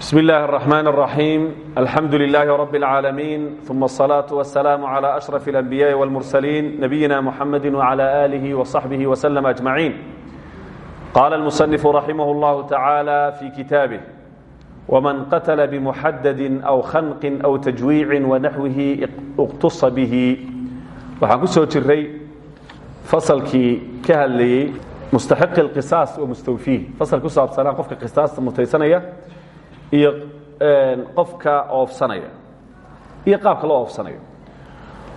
بسم الله الرحمن الرحيم الحمد لله رب العالمين ثم الصلاة والسلام على أشرف الأنبياء والمرسلين نبينا محمد وعلى آله وصحبه وسلم أجمعين قال المصنف رحمه الله تعالى في كتابه ومن قتل بمحدد أو خنق أو تجويع ونحوه اقتص به waxaan ku soo jiray fasalkii ka hadlayey mustaxiq اlqisaas wa mustawfiih fasal ku saabsanaa qofka qisaasta mutaysanaya iyo qofka oofsanaya iyo qaabka loo oofsanayo.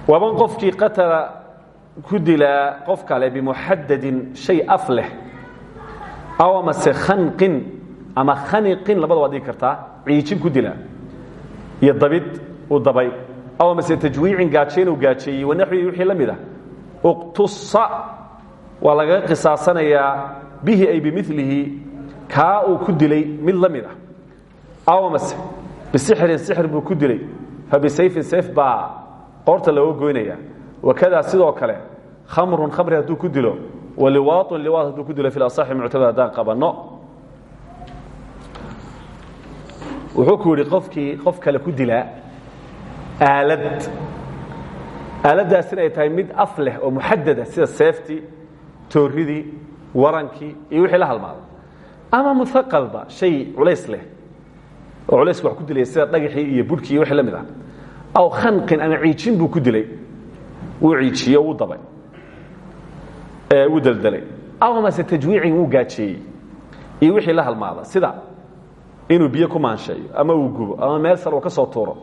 Waban qofkii qatala ku dilaa qof kale bimuxadadin shay af leh aw amase khanqin ama khaniqin labada waad dhigi kartaa ciijin ku dilaa iyo dabid uu dabay aw amase tajwiicin gaajayn uu gaajeeyey wanaxwii wixii la mid ah. Uqtusa waa lagaga qisaasanayaa bihi ay bimilihi kaa uu ku dilay mid la mid ah aw amase bisixrin sixir buu ku dilay. Fa bisayfin sayf baa qoorta looga goynaya wakadaa sidoo kale khamrun khamri hadduu ku dilo. Waliwaatun liwaat hadduu ku dilo fi asaxi muctamad haddaan qabanno. Wuxuu ku yidhi qofkii qof kale ku dilaa aalad. Aaladdaasina ay tahay mid af leh oo muxadada sida seeftii tooridii warankii iyo wixii la halmaada ama muaqalba shay culays leh oo culaysku wax ku dilaya sida dhagaxii iyo budhkii wixii la mid ah. Aw khanqin ama ciijin buu ku dilay. Wuu ciijiye wuu dabay. Wuu deldelay aw amase tajwiicin wuu gaajeeyey iyo wixii la halmaada sida inuu biyo ku maansheeyo ama uu gubo ama meel sar uu ka soo tuuro.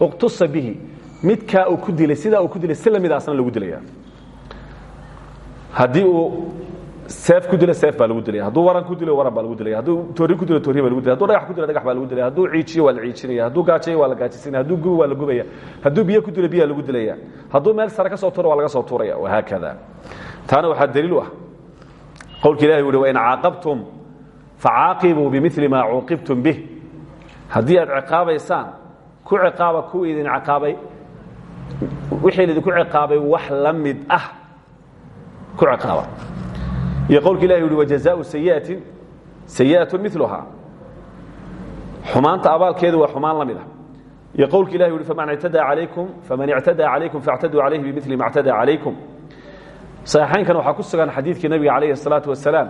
Uqtusa bihi midkaa uu ku dilay sidaa uu ku dilay si lamidaasna lagu dilaya haddii uu seef ku dilo seef baa lagu dilaya. Hadduu waran ku dilo waran baa lagu dilaya. Hadduu toori ku dilo toori baa lagu dilaya. Hadduu dhagax ku dilo dhagax baa lagu dilaya. Hadduu ciijiyo waa la ciijinaya. Hadduu gaajayo waa la gaajisinaya hadduu gubo waa la gubaya hadduu biyo ku dilo biyaa lagu dilaya. Hadduu meel sare ka soo tuuro waa laga soo tuuraya. Wahaakada taana waxaa daliil u ah. Qowlka ilahi wuhi wain caaqabtum facaaqibuu bimili maa cuuqibtum bih. Haddii aad ciqaabaysaan ku ciqaaba kuwa idin ciqaabay. Wixii idinku ciqaabay wax la mid ah ku ciqaaba iyo qowlka ilahi yuhi wajazaau sayiatin sayi'atu miluhaa xumaanta abaalkeedu waa xumaan la mid ah iyo qowlka ilahi yuhi faman ictadaa calaykum faman ictadaa calaykum faاctaduu calayhi bimili ma اctadaa calaykum saxiixaynkan waxaa ku sugan xadiidkii nabiga calayhi الsalaatu wasalaam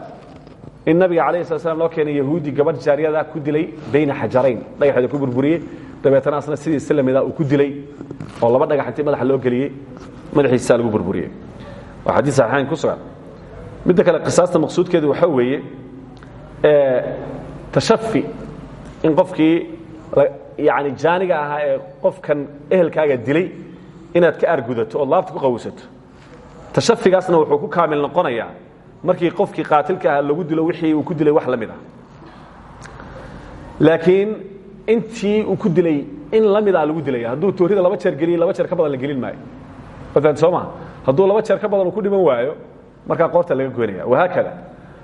in nabiga alayh slat slam loo keenay yahuudi gabadh jaariyada ku dilay bayna xajarayn dhagaxeeda ku burburiyey dabeetana asna sidii si lamida uu ku dilay oo laba dhagax intii madaxa loo geliyey madaxiisaa lagu burburiyey waa xadiis saxiixayn ku sugan midda kale qisaasta maqsuudkeedu waxaa weeye tashafi in qofkii yani jaaniga ahaa ee qofkan ehelkaaga dilay inaad ka argudato ood laabta ku qawsato tashafigaasna wuxuu ku kaamil noqonayaa markii qofkii qaatilka ah lagu dilo wixii uu ku dilay wax la mid ah. Laakiin intii uu ku dilay in la mid a lagu dilaya hadduu toorida laba jeer geliye laba jeer ka badan la gelin maayo. Wadaad soo maha hadduu laba jeer ka badan uu ku dhiman waayo markaa qoorta laga goynaya wahaakada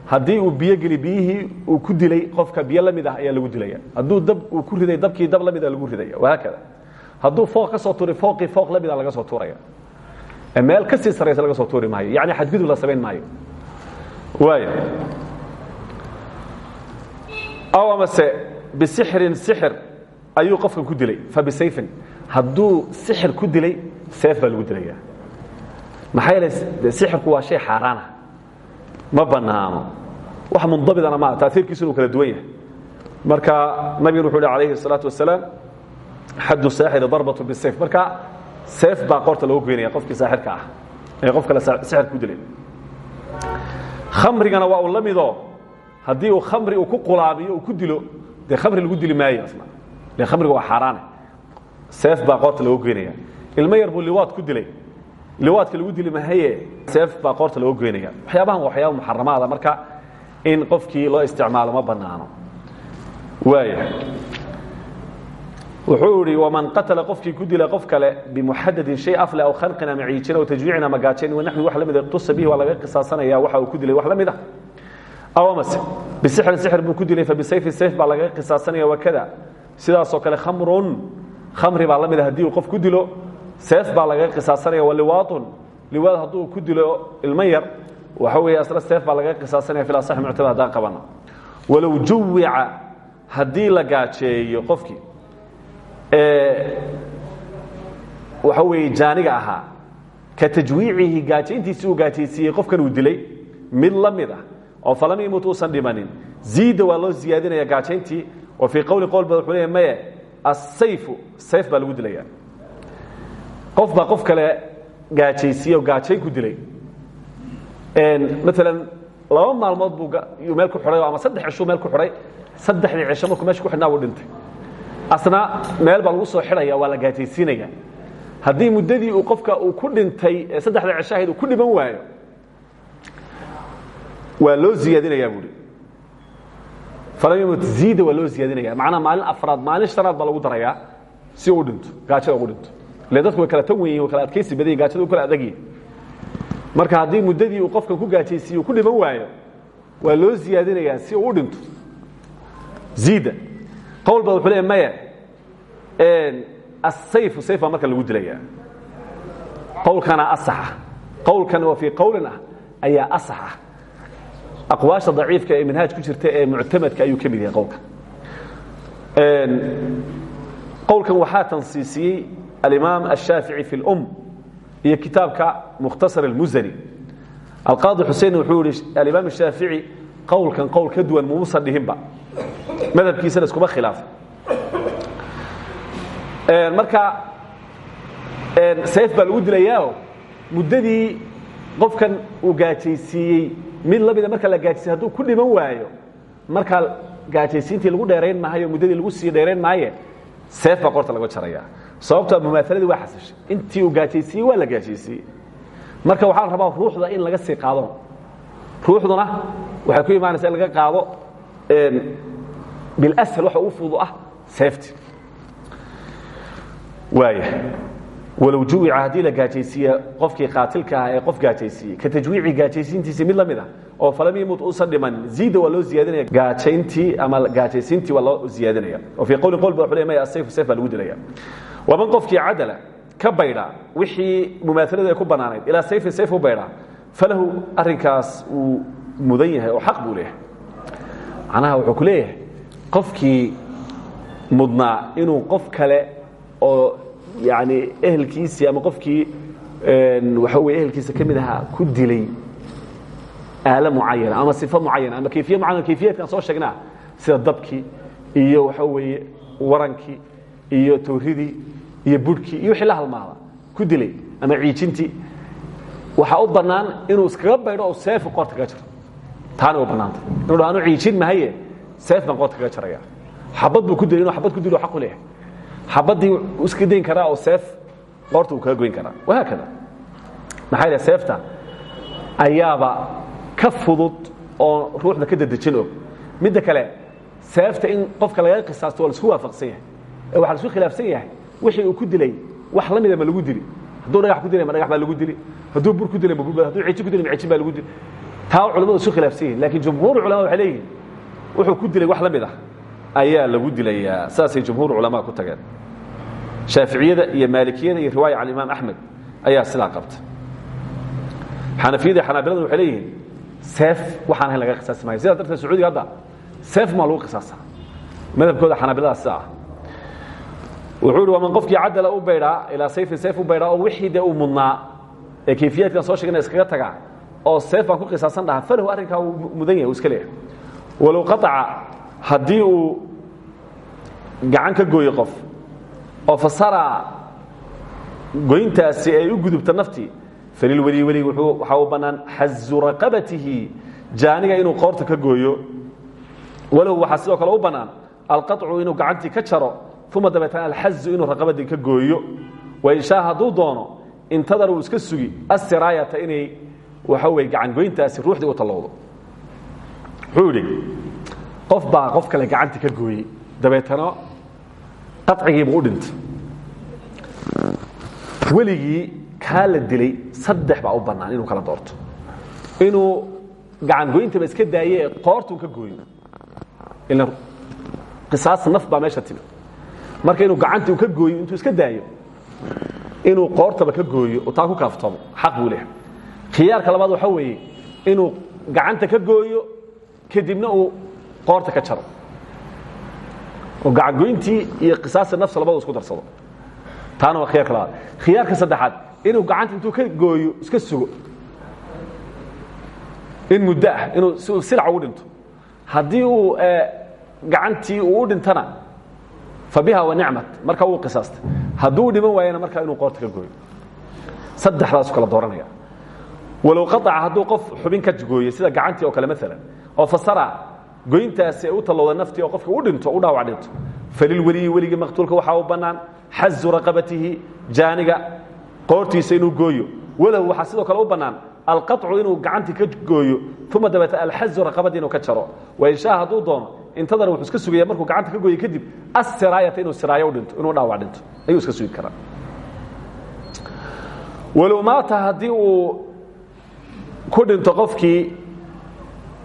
haddii uu biyo geli biyihii uu ku dilay qofka biyo la mid ah ayaa lagu dilaya. Hadduu dab uu ku riday dabkii dab la mid a lagu ridaya wahaakada hadduu fooq ka soo tuuray fooqii fooq la mid a laga soo tuuraya. Meel ka sii sarraysa laga soo tuuri maayo yacni xadgudub la samayn maayo. Waay aw amase bisixrin sixir ayuu qofkan ku dilay fa bisayfin. Hadduu sixir ku dilay seef baa lagu dilaya maxaa yeele sixirku waa shay xaaraana ma bannaano. Wax mundabidana maa taaiirkiisu inuu kala duwan yahay. Marka nabigan wuxu uhi alayhi الsalaatu wasalaam xaddu saaxiri darbatu bisayf. Marka seef baa qoorta looga goynaya qofkii saaxirka ah ee qof kale sixir ku dilay. Khamrigana waa uu la mido. Haddii uu khamri uu ku qulaabiyo uu ku dilo dee khamri lagu dili maayo asna le khamriga waa xaaraane. Seef baa qoorta looga goynaya ilmo yar buu liwaad ku dilay liwaadka lagu dili mahaye seef baa qoorta looga goynaya waxyaabahan waa waxyaaba muxaramaada. Marka in qofkii loo isticmaalo ma banaano waaya wuxuu idhi waman qatala qofkii ku dila qof kale bimuxadadin shay afle aw khanqin ama ciijin aw tajwiicin ama gaajayn wanaxwi wax la mid iqtusa bihi waa laga qisaasanaya waxa uu ku dilay wax la mid ah. Aw amase bisixrin sixir buu ku dilay fa bisayfi sayf baa lagaga qisaasanaya wakada sidaasoo kale khamrun khamri baa la mid a haddii uu qof ku dilo seef baa lagaga qisaasanaya waliwaatun liwaad hadduu ku dilo ilmo yar waxa weeye asna seef baa lagaga qisaasanaya fi lasaxi muctamad haddaan qabano walow juwica haddii la gaajeeyo qofkii waxa weeye jaaniga ahaa ka tajwiicihi gaajayntiisii uu gaajaysiiyey qofkan uu dilay mid la mid ah oo falam yamut uusan dhimanin ziida waa loo ziyaadinaya gaajayntii oo fii qowli qowl ba wuxuu leeya maye asayfu sayf baa lagu dilaya qof baa qof kale gaajaysiiye oo gaajayn ku dilay. Maalan laba maalmood buu meel ku xidhay ama saddex cishuu meel ku xidhay saddexdii cisho markuu meesha ku xidhnaa buu dhintay. Asna meel baa lagu soo xidhaya waa la gaajaysiinaya haddii muddadii uu qofka uu ku dhintay ee saddexda cisho ahayd uu ku dhiman waayo waa loo ziyaadinaya buui falam yamut ziida waa loo ziyaadinaya macnaa maalin afraad maalin shanaad baa lagu darayaa si uu dhinto gaajada ugu dhinto ile dadku way kala tan wen yihiin way kala adkaysi badan yihiin gaajada u kala adagyihin marka haddii muddadii uu qofkan ku gaajaysiiye uu ku dhiman waayo waa loo ziyaadinayaa si uu u dhinto. Ziida. Qowl ba wuxuu leeya maya. Asayfu sayf baa marka lagu dilaya qowlkana asaxa. Qowlkan oo fii qowlin ah ayaa asaxa. Aqwaasha daciifka ee manhaaj ku jirta ee muctamadka ayuu ka mid yahay qowlkan qowlkan waxaa tansiisiyey alimaam ashaafici fi اlum iyo kitaabka mukhtasar اlmusani alqaadi xusein wuxuu yihi alimaam ashaafici qowlkan qowl ka duwan mumusan dhihinba madhabkiisana iskuma khilaafay marka sayf baa lagu dilayaao muddadii qofkan uu gaajaysiiyey mid lamida marka la gaajisiy hadduu ku dhiman waayo markaa gaajaysiintii lagu dheerayn maayo muddadii lagu sii dheerayn maaye seef baa qorta laga jaraya sababtoo mumaaladii waa xasishay intii uu gaajaysiiyey waa la gaajaysiiyey. Marka waxaa la rabaa ruuxda in laga sii qaado. Ruuxduna waxay ku imaanaysa in laga qaado bilashal waxa ugu fudu ah seefti waaya walow juwica haddii la gaajaysiiye qofkii qaatilka ah ee qof gaajaysiiyey ka tajwiici gaajaysiintiisii mid la mid ah oo falam yamut uusan dhiman ziida waa loo ziyaadinaya. Gaajayntii ama gaajaysiintii waa loo ziyaadinaya. Oo fii qowli qowl ba wuxuu leey maya asayfu sayf baa lagu dilaya waman qofkii cadala ka baydha wixii mumaahaladu ay ku bannaanayd ilaa sayfin sayf u baydha falahu arrinkaas uu mudan yahay oo xaq buu leeyahay. Macnaha wuxuu ku leeyahay qofkii mudnaa inuu qof kale oo yani ehelkiisii ama qofkii waxa wey ehelkiisa ka mid ahaa ku dilay aalo mucayana ama sifo mucayana ama kayfiye mucayana kayfiyaadkan soo sheegnaa sida dabkii iyo waxa weeye warankii iyo tawridii iyo budhkii iyo wixii la halmaada ku dilay ama ciijintii waxaa u bannaan inuu iskaga baydho oo seefu qoorta kaga jiro. Taana u bannaanta inuu dha anu ciijin mahaye seef baan qoorta kaga jaraya xabad buu ku dilay inuu xabad ku dilo xaq u leeyahay. Xabadii iska dayn karaa oo seef qoorta uu kaga goyn karaa. Wahaakada maxaa yidhaha seefta ayaaba ka fudud oo ruuxda ka dedejin og. Midda kale seefta in qofka lagaga qisaasto waa la isku waafaqsan yahay ee waxa la isku khilaafsan yahay wixii uu ku dilay wax la mida ma lagu dili. Hadduu dhagax ku dilay ma dhagax baa lagu dili. Hadduu bur ku dilay ma bur hadduu ciiji ku dilay ma ciijin baa lagu dili. Taa culamadu isku khilaafsan yihiin laakiin jumhuur culama waxay leeyihiin wuxuu ku dilay wax la mid ah ayaa lagu dilayaa. Saasay jumhuur culamaa ku tageen. Shaaficiyada iyo maalikiyada iyo riwaaya can imaam axmed ayaa sidaa qabta. Xanafiyada xanaabilada waxay leeyihiin seef waxaan ahayn laga qisaasi maayo sidaa darteed sacuudiga hadda seef maa lagu qisaasa madhabkooda xanaabilada sidaa ah wuxuu ihi waman qofkii cadala u baydhaa ilaa sayfin seef u baydhaa oo wixii dee uu mudnaa ee kayfiyaadkan soo sheegana iskaga tagaa oo seef baan ku qisaasan dhahaa falahu arrinkaa uu mudan yahay uu iska leeyahay. Walow qataca haddii uu gacan ka gooyo qof oo fasara goyntaasi ay u gudubta naftii falilweli weli waxaa u bannaan xazu raqabatihi jaaniga inuu qoorta ka gooyo. Walahu waxaa sidoo kale u bannaan alqaطcu inuu gacantii ka jaro uma dabeetana alxazu inuu raqabadii ka gooyo. Wainshaa hadduu doono intadar uu iska sugi asiraayata inay waxa weye gacan goyntaasi ruuxdii u tallowdo. Wuxuu idhi qof baa qof kale gacantii ka gooyey. Dabeetana qacigiibu u dhintay. Weligii kaa la dilay saddex baa u bannaan inuu kala doorto. Inuu gacan goyntaba iska daaye ee qoortuu ka gooyo ila qisaas naf baa meesha timi marka inuu gacantii ka gooyo intuu iska daayo inuu qoortaba ka gooyo taa ku kaaftoomo xaq buu leehay khiyaarka labaad waxaa weeye inuu gacanta ka gooyo kadibna uu qoorta ka jaro. Oo gacangoyntii iyo qisaasta nafs labada isku darsado. Taana waa khiyaarka labaad khiyaarka saddexaad inuu gacanta intuu ka gooyo iska sugo. In muddo ah inuu silac ugu dhinto. Haddii uu gacantii uu u dhintana biha nicmat marka wuu qisaastay. Hadduu dhiman waayana markaa inuu qoorta ka gooyo. Saddexdaasu kala dooranaya. Walow qaaca hadduu qof xubin ka gooye sida gacantii oo kale maalan oo fasara goyntaasi ay u tallowda naftii oo qofka u dhinto u dhaawac dhinto falilweliyi weligii maqtuulka waxaa u bannaan xazu raqabatihi jaaniga qoortiisa inuu gooyo. Walahu waxaa sidoo kale u bannaan alqaطcu inuu gacantii ka gooyo uma dabeete alxazu raqabadii inuu ka jaro. Wainshaa hadduu doono intadana wuxuu iska sugaya markuu gacanta ka gooye kadib assiraayata inuu siraayo u dhinto inuu dhaawac dhinto ayuu iska sugi karaa. Walow maata haddii uu ku dhinto qofkii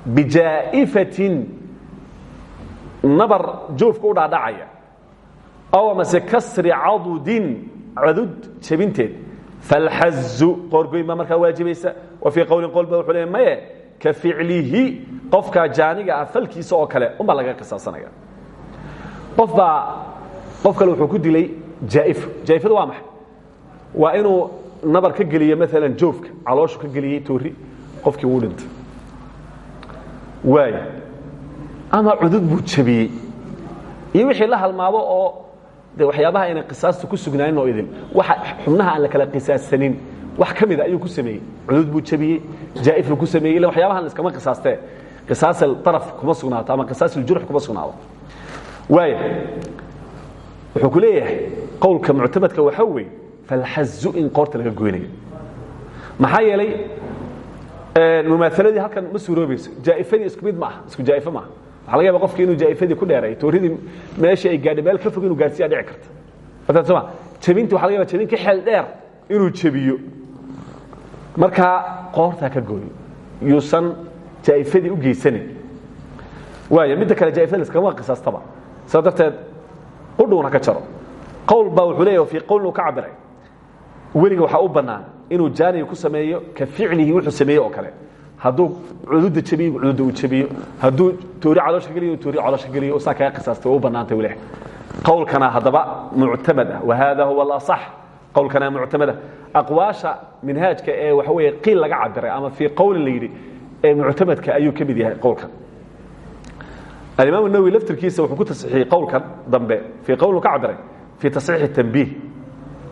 bijaa'ifatin nabar joofka u dhaadhacaya aw amase kasri cadudin cadud jabinteed falxazu qoorgoyn baa markaa waajibaysa wa fii qowlin qol ba wuxuu leey maye ka ficlihi qofka jaaniga ah falkiisa oo kale unbaa laga qisaasanaya qof baa qof kale wuxuu ku dilay jaa'ifo jaa'ifadu waa maxay? Waa inuu nabar ka geliyo maalan joofka. Calooshu ka geliyey toori qofkii wuu dhintay. Waaya ama cudud buu jabiyey. Iyo wixii la halmaabo oo de waxyaabaha ayna qisaastu ku sugnaanin oo idin waxa xubnaha aan la kala qisaasanin wax ka mida ayuu ku sameeyey. Cudud buu jabiyey jaa'if buu ku sameeyey illa waxyaabahan iskama qisaastee qisaasal daraf kuma sugnaato ama qisaasul-jurx kuma sugnaado. Waaya wuxuu ku leeyahay qowlka muctamadka waxaa weeye falxazu in qoorta laga goynayo. Maxaa yeelay mumaaladii halkan ma suuroobayso. Jaa'ifadii isku mid ma aha isku jaa'ifo maaha. Waxa laga yaaba qofki inuu jaa'ifadii ku dheeray tooridii meeshii ay gaadhay meel ka fog inuu gaarsiiya dhici karta. Soma jabintii waxa laga yaba jabin ka xeel dheer inuu jabiyo markaa qoortaa ka gooyo yuusan jaa'ifadii u geysanin waaya midda kale jaa'ifada iskama qisaastaba. Saa darteed qudhuuna ka jaro. Qowl baa wuxuu leeyahy fii qowlin uu ka cabiray weliga waxaa u bannaan inuu jaaniga ku sameeyo ka ficlihi wuxuu sameeye oo kale. Hadduu cududa jabiyo cududa uu jabiyo. Hadduu toori caloosha geliyo toori caloosha geliyo. Saa kaga qisaastay waa u bannaantay weli qowlkana haddaba muctamad ah. Wa hada huwa alasax qowlkana muctamad ah aqwaasha minhaajka ee waxa weeye qiil laga cabiray ama fii qowlin la yidhi ee muctamadka ayuu ka mid yahay qowlkan. Alimaam nawowi laftirkiisa wuxuu ku tasxiixiyey qowlkan dambe. Fii qowlin ka cabiray fii tasxiixi tanbiih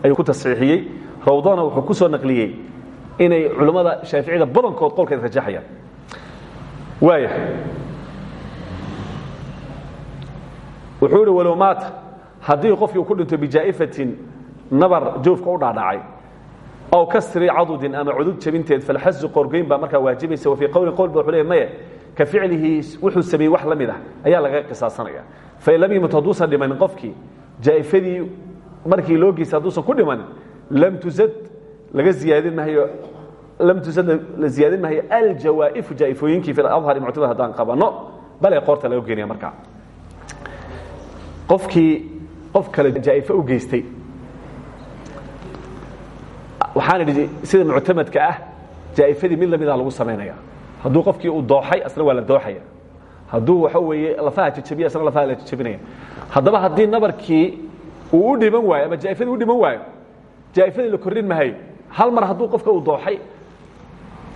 ayuu ku tasxiixiyey. Rawdana wuxuu ku soo naqliyey inay culammada shaaficiyada badankood qowlkan rajaxayaan. Waaya wuxuu ihi walow maata haddii qofkii uu ku dhinto bijaa'ifatin nabar joofka u dhaadhacay. Aw kasri cadudin ama cudud jabinteed falxasu qoorgoyn baa markaa waajibaysa wa fii qowlin qowl ba wuxuu leey maye ka ficlihi wuxuu sameeyey wax la mid ah. Ayaa laga qisaasanaya fain lam yimut hadduusan dhimanin qofkii jaa'ifadii markii loo geystay hadduusan ku dhimanin lam tuzad laga ziyaadin maayo lam tuzad la ziyaadin maayo aljawaa'ifu jaa'ifooyinkii fi adhari muctamad haddaan qabano bale qoorta laga geenaya markaa. Qofkii qof kale jaa'ifo u geystay waxaan idhi sida muctamadka ah jaa'ifadii mid lamida lagu samaynaya hadduu qofkii uu dooxay asna waa la dooxaya. Hadduu waxa weeye lafaha jajabiya asna lafaha la jajabinaya. Haddaba haddii nabarkii uu u dhiman waayo ama jaa'ifadii u dhiman waayo jaa'ifadii la kordhin mahayo hal mar hadduu qofka uu dooxay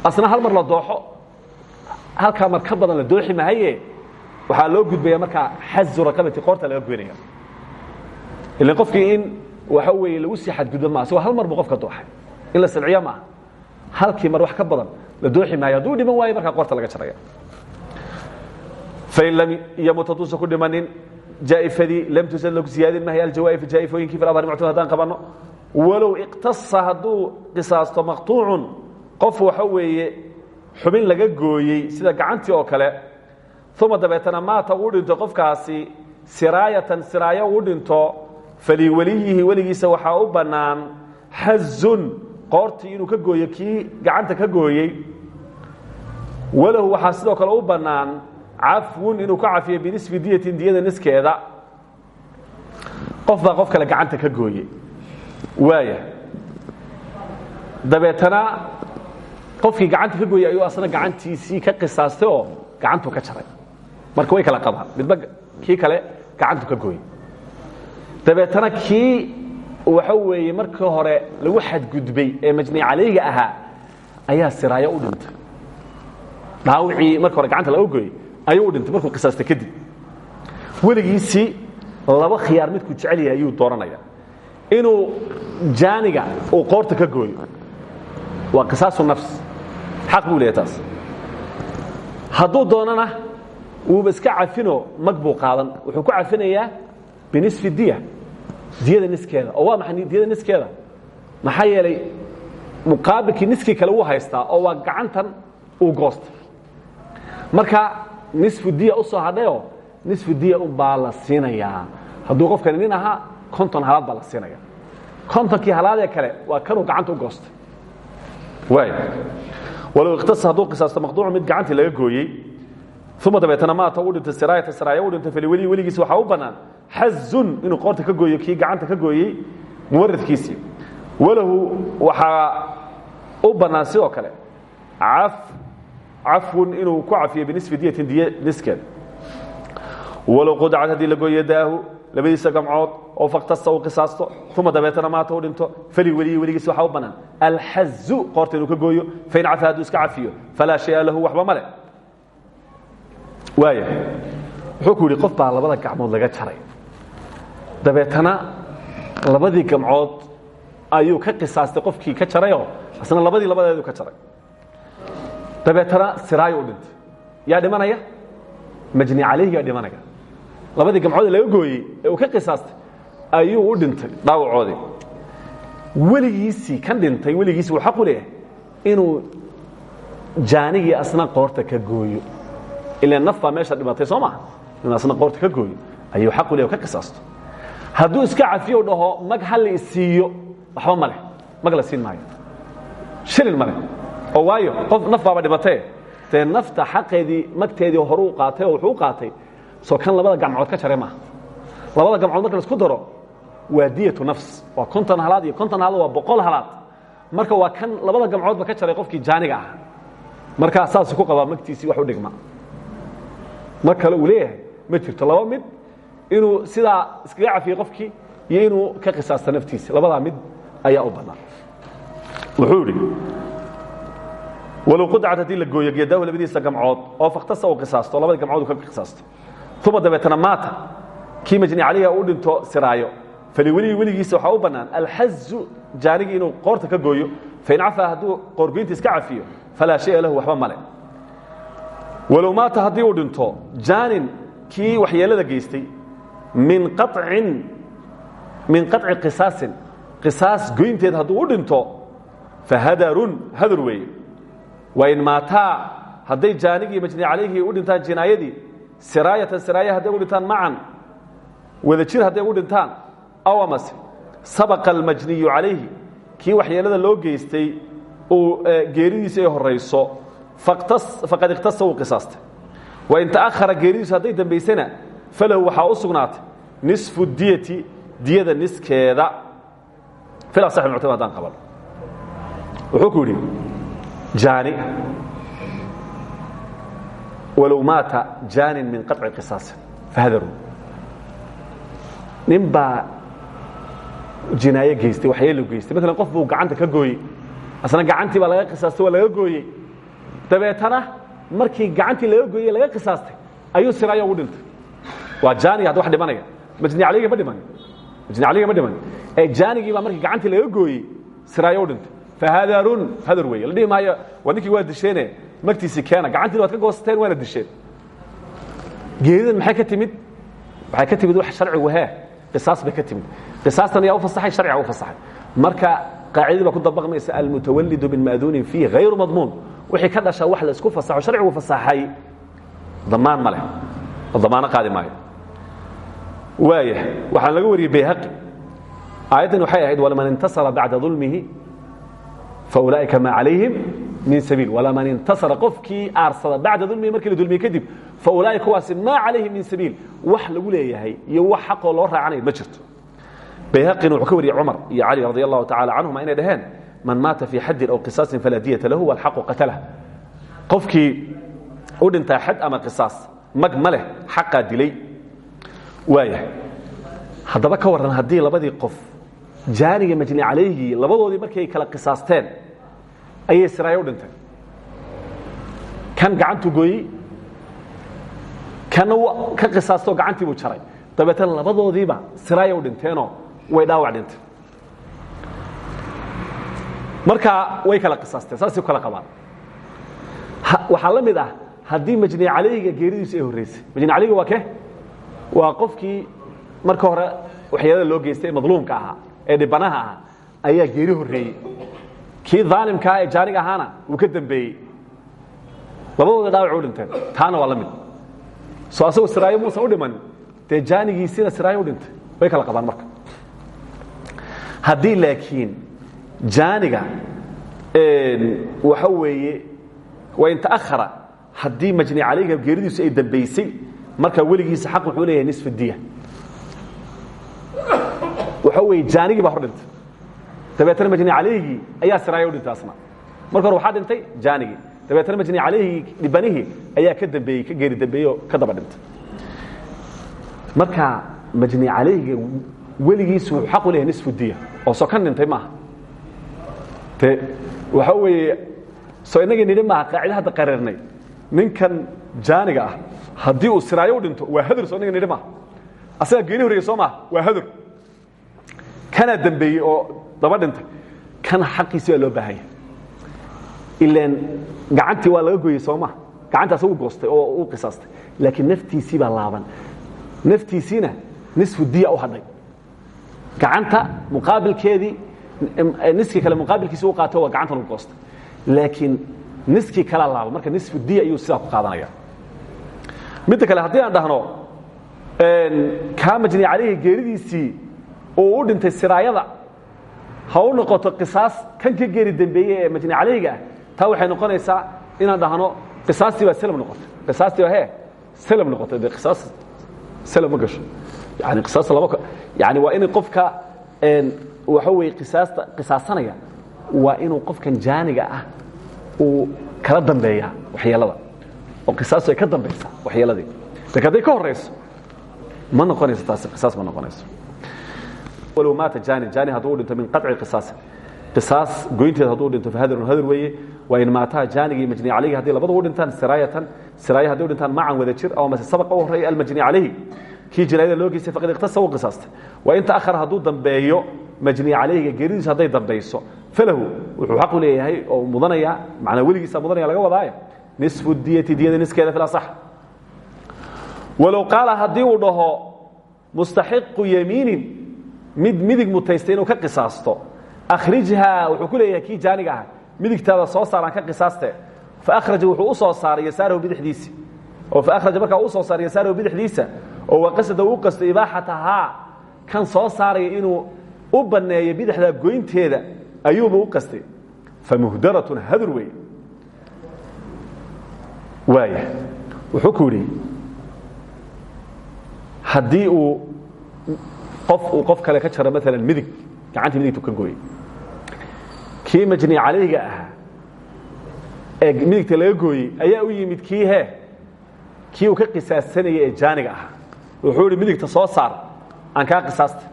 asna hal mar la dooxo halkaa mar ka badan la dooxi mahaye waxaa loo gudbaya markaa xazu raqabati qoorta laga goynaya. Ilan qofkii in waxa weeye lagu sii xadgudbo maa isagoo hal mar buu qofka dooxay in la silciya maaha. Halkii mar wax ka badan la dooxi maayo hadduu dhiman waayo markaa qoorta laga jaraya fain lam yamut hadduusan ku dhimanin jaa'ifadii lam tusad lagu siyaadin mahayo aljawaa'if jaa'ifooyinkii fil adhari muctamad haddaan qabanno. Walow iqtasa hadduu qisaasto maqtuucun qof waxa weeye xubin laga gooyey sida gacantii oo kale uma dabeetana maata uu dhinto qofkaasi siraayatan siraayo uu dhinto faliweliyihi weligiisa waxaa u bannaan xazun qoortii inuu ka gooyo kii gacanta ka gooyey walahu waxaa sidoo kale u bannaan cafwun inuu ka cafiyo binisfi diyatin diyada niskeeda. Qof baa qof kale gacanta ka gooye waaya. Dabeetana qofkii gacanta ka gooyey ayuu asna gacantiisii ka qisaastay oo gacantuu ka jaray. Marka way kala qabaan. Midba kii kale gacantu ka gooye dabeetana kii waxa weeye markii hore lagu xadgudbay ee majni calayga ahaa ayaa siraayo u dhintay. Dhaawicii markii hore gacanta laga gooyey ayuu u dhintay markuu qisaastay kadib weligiisii laba khiyaar midkuu jecel yahay ayuu dooranaya inuu jaaniga uu qoorta ka gooyo. Waa qisaasu nafs. Xaq buu leeyahay taas. Hadduu doonana wuuba iska cafinoo mag buu qaadan. Wuxuu ku cafinayaa binisfi diya diyada niskeeda. Oo waa maxay diyada niskeeda? Maxaa yeelay muqaabilkii niskii kale wuu haystaa oo waa gacantan uu goostay marka nisfu diya u soo hadhayoo nisfu diya unbaa la siinayaa. Hadduu qofkani nin ahaa konton halaad baa la siinaya kontonkii halaadee kale waa kanuu gacanta u goostay waay walow ikhtasa hadduu qisaasto maqduucu mid gacantii laga gooyey uma dabeetana maata u dhintay siraayata siraaya u dhintay faliweliyi weligiisi waxaa u bannaan xazun inuu qoorta ka gooyo kii gacanta ka gooyey muwaradkiisii. Walahu waxaa u bannaan sidoo kale. Caf cafwun inuu ku cafiyo binisfi diyatin diy niskeed. Walow qudacad haddii la gooyo daahu labadiisa gamcood oo faktasa uu qisaasto uma dabeetana maata u dhinto fali weliyi weligiisi waxaa u bannaan. Alxazu qoorta inuu ka gooyo fain cafa hadduu iska cafiyo falaa shaya lahu waxba ma leh. Waaya wuxuu ku yidhi qof baa labada gacmood laga jaray dabeetana labadii gamcood ayuu ka qisaastay qofkii ka jarayoo asna labadii labadeedu ka jaray. Dabeetana siraayo u dhintay. Yaa dhimanaya? Majni calayhi yaa dhimanaya. Labadii gamcood laga gooyey ee uu ka qisaastay ayuu u dhintay dhaawacoodii. Weligiisii kan dhintay weligiisii wuu xaq u leeyahay inuu jaanigii asna qoorta ka gooyo. Ila naf baa meesha dhimatay soo maa inuu asna qoorta ka gooyo. Ayuu xaq u leeyahay ka qisaasto hadduu iska cafiyo dhaho mag ha la isiiyo. Waxba ma leh. Mag la siin maayo. Shilin ma leh. Oo waayo qof naf baaba dhimatee. Dee nafta xaqeedii magteedii horuu qaatay oo wuxuu qaatay soo kan labada gamcood ka jaray maaha labada gamcood marka la isku daro waa diyatu nafs. Waa konton halaad iyo konton halaad waa boqol halaad. Marka waa kan labada gamcoodba ka jaray qofkii jaaniga ah. Markaa saasuu ku qabaa magtiisii wax u dhigma. Mar kale uu leeyahay ma jirto laba mid inuu sidaa iskaga cafiyey qofkii iyo inuu ka qisaasto naftiisa. Labadaa mid ayaa u bannaan. Wuxuu idhi walow qudacad haddii la gooyo geedaahu labadiisa gamcood oo fakhtasa uu qisaasto labadii gamcood uu ka qisaasto. Uma dabeetana maata kii majni calayha u dhinto siraayo. Faliweliyi weligiisa waxaa u bannaan alxazu jaanigii inuu qoorta ka gooyo. Fain cafaa hadduu qoorgoynta iska cafiyo falaa shaya lahu waxba male walow maata haddii uu dhinto jaanin kii waxyeelada geystay min qaطci qisaasin qisaas goynteed hadduu u dhinto fahadarun hadar weeye. Wain maataa hadday jaanigii majni calayhii u dhintaan jinaayadii siraayatan siraaya hadday u dhintaan macan wada jir hadday u dhintaan aw amase sabaqa almajniyu calayhi kii waxyeelada loo geystay uu geeridiisa ay horayso faqad ikhtasa wuu qisaastay wain ta'ahara geeridiisu hadday dambaysana falahu waxaa u nisfu diyati diyada niskeeda. Fil asaxi muctamad haddaan qaban wuxuu ku yidhi jaani walow maata jaanin min qaطci qisaasin fahadaru nin baa jinaayo geystay waxyeelo geystay. Maalan qof buu gacanta ka gooyey asna gacantii baa laga qisaastay waa laga gooyey. Dabeetana markii gacantii laga gooyey laga qisaastay ayuu siraayo ugu dhintay waa jaaniga hadda wax dhimanaya majni calayga ma dhiman. Majni calayga ma dhiman. Ee jaanigii baa markii gacantii laga gooyey siraayo u dhintay. Fahadarun hadar weeye. La dhihi maayo waa ninkii waa disheene magtiisii keena. Gacantiina waad ka goosateen waana disheen geeridan maxay ka timid? Waxay ka timid wax sharcigu hee. Qisaas bay ka timid. Qisaastan yaa u fasaxay sharciga u fasaxay. Marka qaacidadii baa ku dabaqmaysa almutawallidu min maaduunin fiih hayru madmuun. Wixii ka dhasha wax la isku fasaxo sharcigu fasaxay damaan ma leh. Oo damaano qaadi maayo waaya waxaan laga wariyey bayhaqi. Aayaddan waxay ahayd walaman intasara bacda dulmihi faulaaئika ma calayhim min sabiil. Walaman intasara qofkii aarsada bacda dulmihi markii la dulmiye kadib faulaaئika kuwaasi maa calayhim min sabiil. Wax lagu leeyahay iyo wax xaqoo loo raacanayo ma jirto. Bayhaqina wuxuu ka wariyey cumar iyo cali radi allahu tacala canhuma inay dhaheen man maata fii xaddin aw qisaasin falaa diyata lahu walxaqu qatalah qofkii u dhintaa xad ama qisaas mag ma leh xaqaa dilay waaya haddaba ka warran haddii labadii qof jaaniga majni calayhigii labadoodii markii ay kala qisaasteen ayay siraayo u dhinteen kan gacantu gooyey kana ka qisaastoo gacantii buu jaray. Dabeetana labadoodiiba siraaya u dhinteenoo way dhaawac dhinteen. Markaa way kala qisaasteen saasay kala qabaan. Waxaa la mid ah haddii majni calayhiga geeridiisu ay horraysay majni calayhiga waa ke waa qofkii marka hore waxyaalada loo geystay ee madluumka ahaa ee dhibanaha ahaa ayaa geeri horreeyey. Kii daalimkaa ee jaanig ahaana wuu ka dambeeyey. Labadooda dhaawac u dhinteen taana waa la mid. Soo asagoo siraayo muusan u dhimanin dee jaanigiisina siraayo u dhintay way kala qabaan marka. Haddii laakiin jaaniga waxa weeye wain ta'ahara haddii majni calayga geeridiisu ay dambaysay marka weligiisa xaq wuxuu leeyahay nisfu diya. Waxa weeye jaanigii baa hor dhintay. Dabeetana majni calaygii ayaa siraayo u dhintay asna. Marka hore waxaa dhintay jaanigii. Dabeetana majni calayhii dhibanihii ayaa ka dambeeyey ka geeri dambeeyey oo ka daba dhintay. Marka majni calayga weligiisu wuxuu xaq u leeyahay nisfu diya. Oo soo kan dhintay maaha. De waxa weeye soo inagii nidhi maaha qaacida hadda qaraernay ninkan jaaniga ah haddii uu siraayo u dhinto waa hadur soo inaga nidhi maaha asagaa geeri horreeyey soo maaha waa hadur. Kanaa dambeeyey oo daba dhintay kana xaqiisi baa loo baahanya. Ilaan gacantii waa laga gooyey soo maha gacanta asagu goostay oo u qisaastay. Laakiin naftiisii baa laaban. Naftiisiina nisfu diya u hadhay. Gacanta muqaabilkeedii niskii kale muqaabilkiisi u qaatay waa gacantan u goostay. Laakiin niskii kalaa laaba marka nisfu diya ayuu sidaa ku qaadanaya midda kale haddii aan dhahno kaa majni calayhi geeridiisii uu u dhintay siraayada ha u noqoto qisaas kan ka geeri dambeeye ee majni calayhiga ah taa waxay noqonaysaa inaan dhahno qisaastii baa slm noqotay. Qisaastii baa he slm noqotay de qisaas slm ma gasho. Yani qisaasta laba yani waa in qofka waxa weeye qisaasta qisaasanaya waa inuu qofkan jaaniga ah uu kala dambeeya waxyeelada oo qisaastu ay ka dambaysaa waxyeeladii. Lakin hadday ka horayso ma noqonayso taasi qisaas ma noqonayso. Walow maata jaani jaani hadduu dhinto min qaطci qisaasi qisaas goynteed hadduu dhinto fahadrun hadr weeye waa in maataha jaanigi iyo majni calayhi haddii labadu u dhintaan siraayatan siraaya hadday u dhintaan macan wada jir aw mase sabaqa u horreeya almajni calayhi. Kii jinaayada loo geystay faqad iqtasa u qisaastay waa in ta'ahara hadduu dambeeyo majni calayhiga geeridiisu hadday dambayso falahu wuxuu xaq u leeyahay oo mudanaya macnaa weligiisa mudanaya laga wadaaya nisfu diyati diyada niskeeda fil asax. Walow qaala haddii uu dhaho mustaxiqu yamiinin. Mid midig mutaystay inuu ka qisaasto. Akhrijhaa wuxuu ku leeyahay kii jaaniga ah. Midigtaada soo saaraan ka qisaaste. Faahraja wuxuu u soo saaray yasaarahu bidixdiisi. Oo faahraja markaa u soo saaray yasaarahu bidixdiisa. Oo waqasada u qasto ibaaxatahaa kan soo saaraya inuu u banneeyo bidixda goynteeda ayuuba u qastay. Famuhdaratun hadur wey waaya wuxuu ku yidhi haddii uu qof uu qof kale ka jaro maalan midig gacantii midigtu ka gooyey. Kii majni calayga ahaa ee midigta laga gooyey ayaa u yimid kii he kii uu ka qisaasanayay ee jaaniga ahaa? Wuxuu ihi midigta soo saar aan kaa qisaasta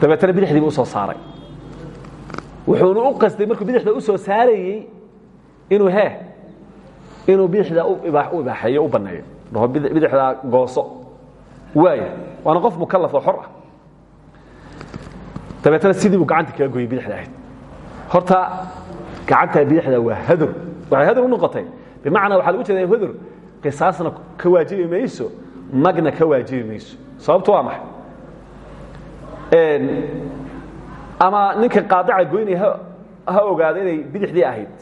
dabeetana bidixdiibu u soo saaray. Wuxuuna u qastay markuu bidixda u soo saarayey inuu he inuu bidixda u banneeyo. Dhaho bidixdaa gooso. Waaya waana qof mukalaf oo xor ah. Dabeetana sidii buu gacanta kaga gooyey bidixda ahayd. Horta gacantaa bidixda waa hadur. Waxay hadur u noqotay. Bimacnaa waxaa lagu jeeda hadur. Qisaasna ka waajibi mayso magna ka waajibi mayso. Sababtu waa maxay? Ama ninka qaadaca goynaya ha ogaado inay bidixdii ahayd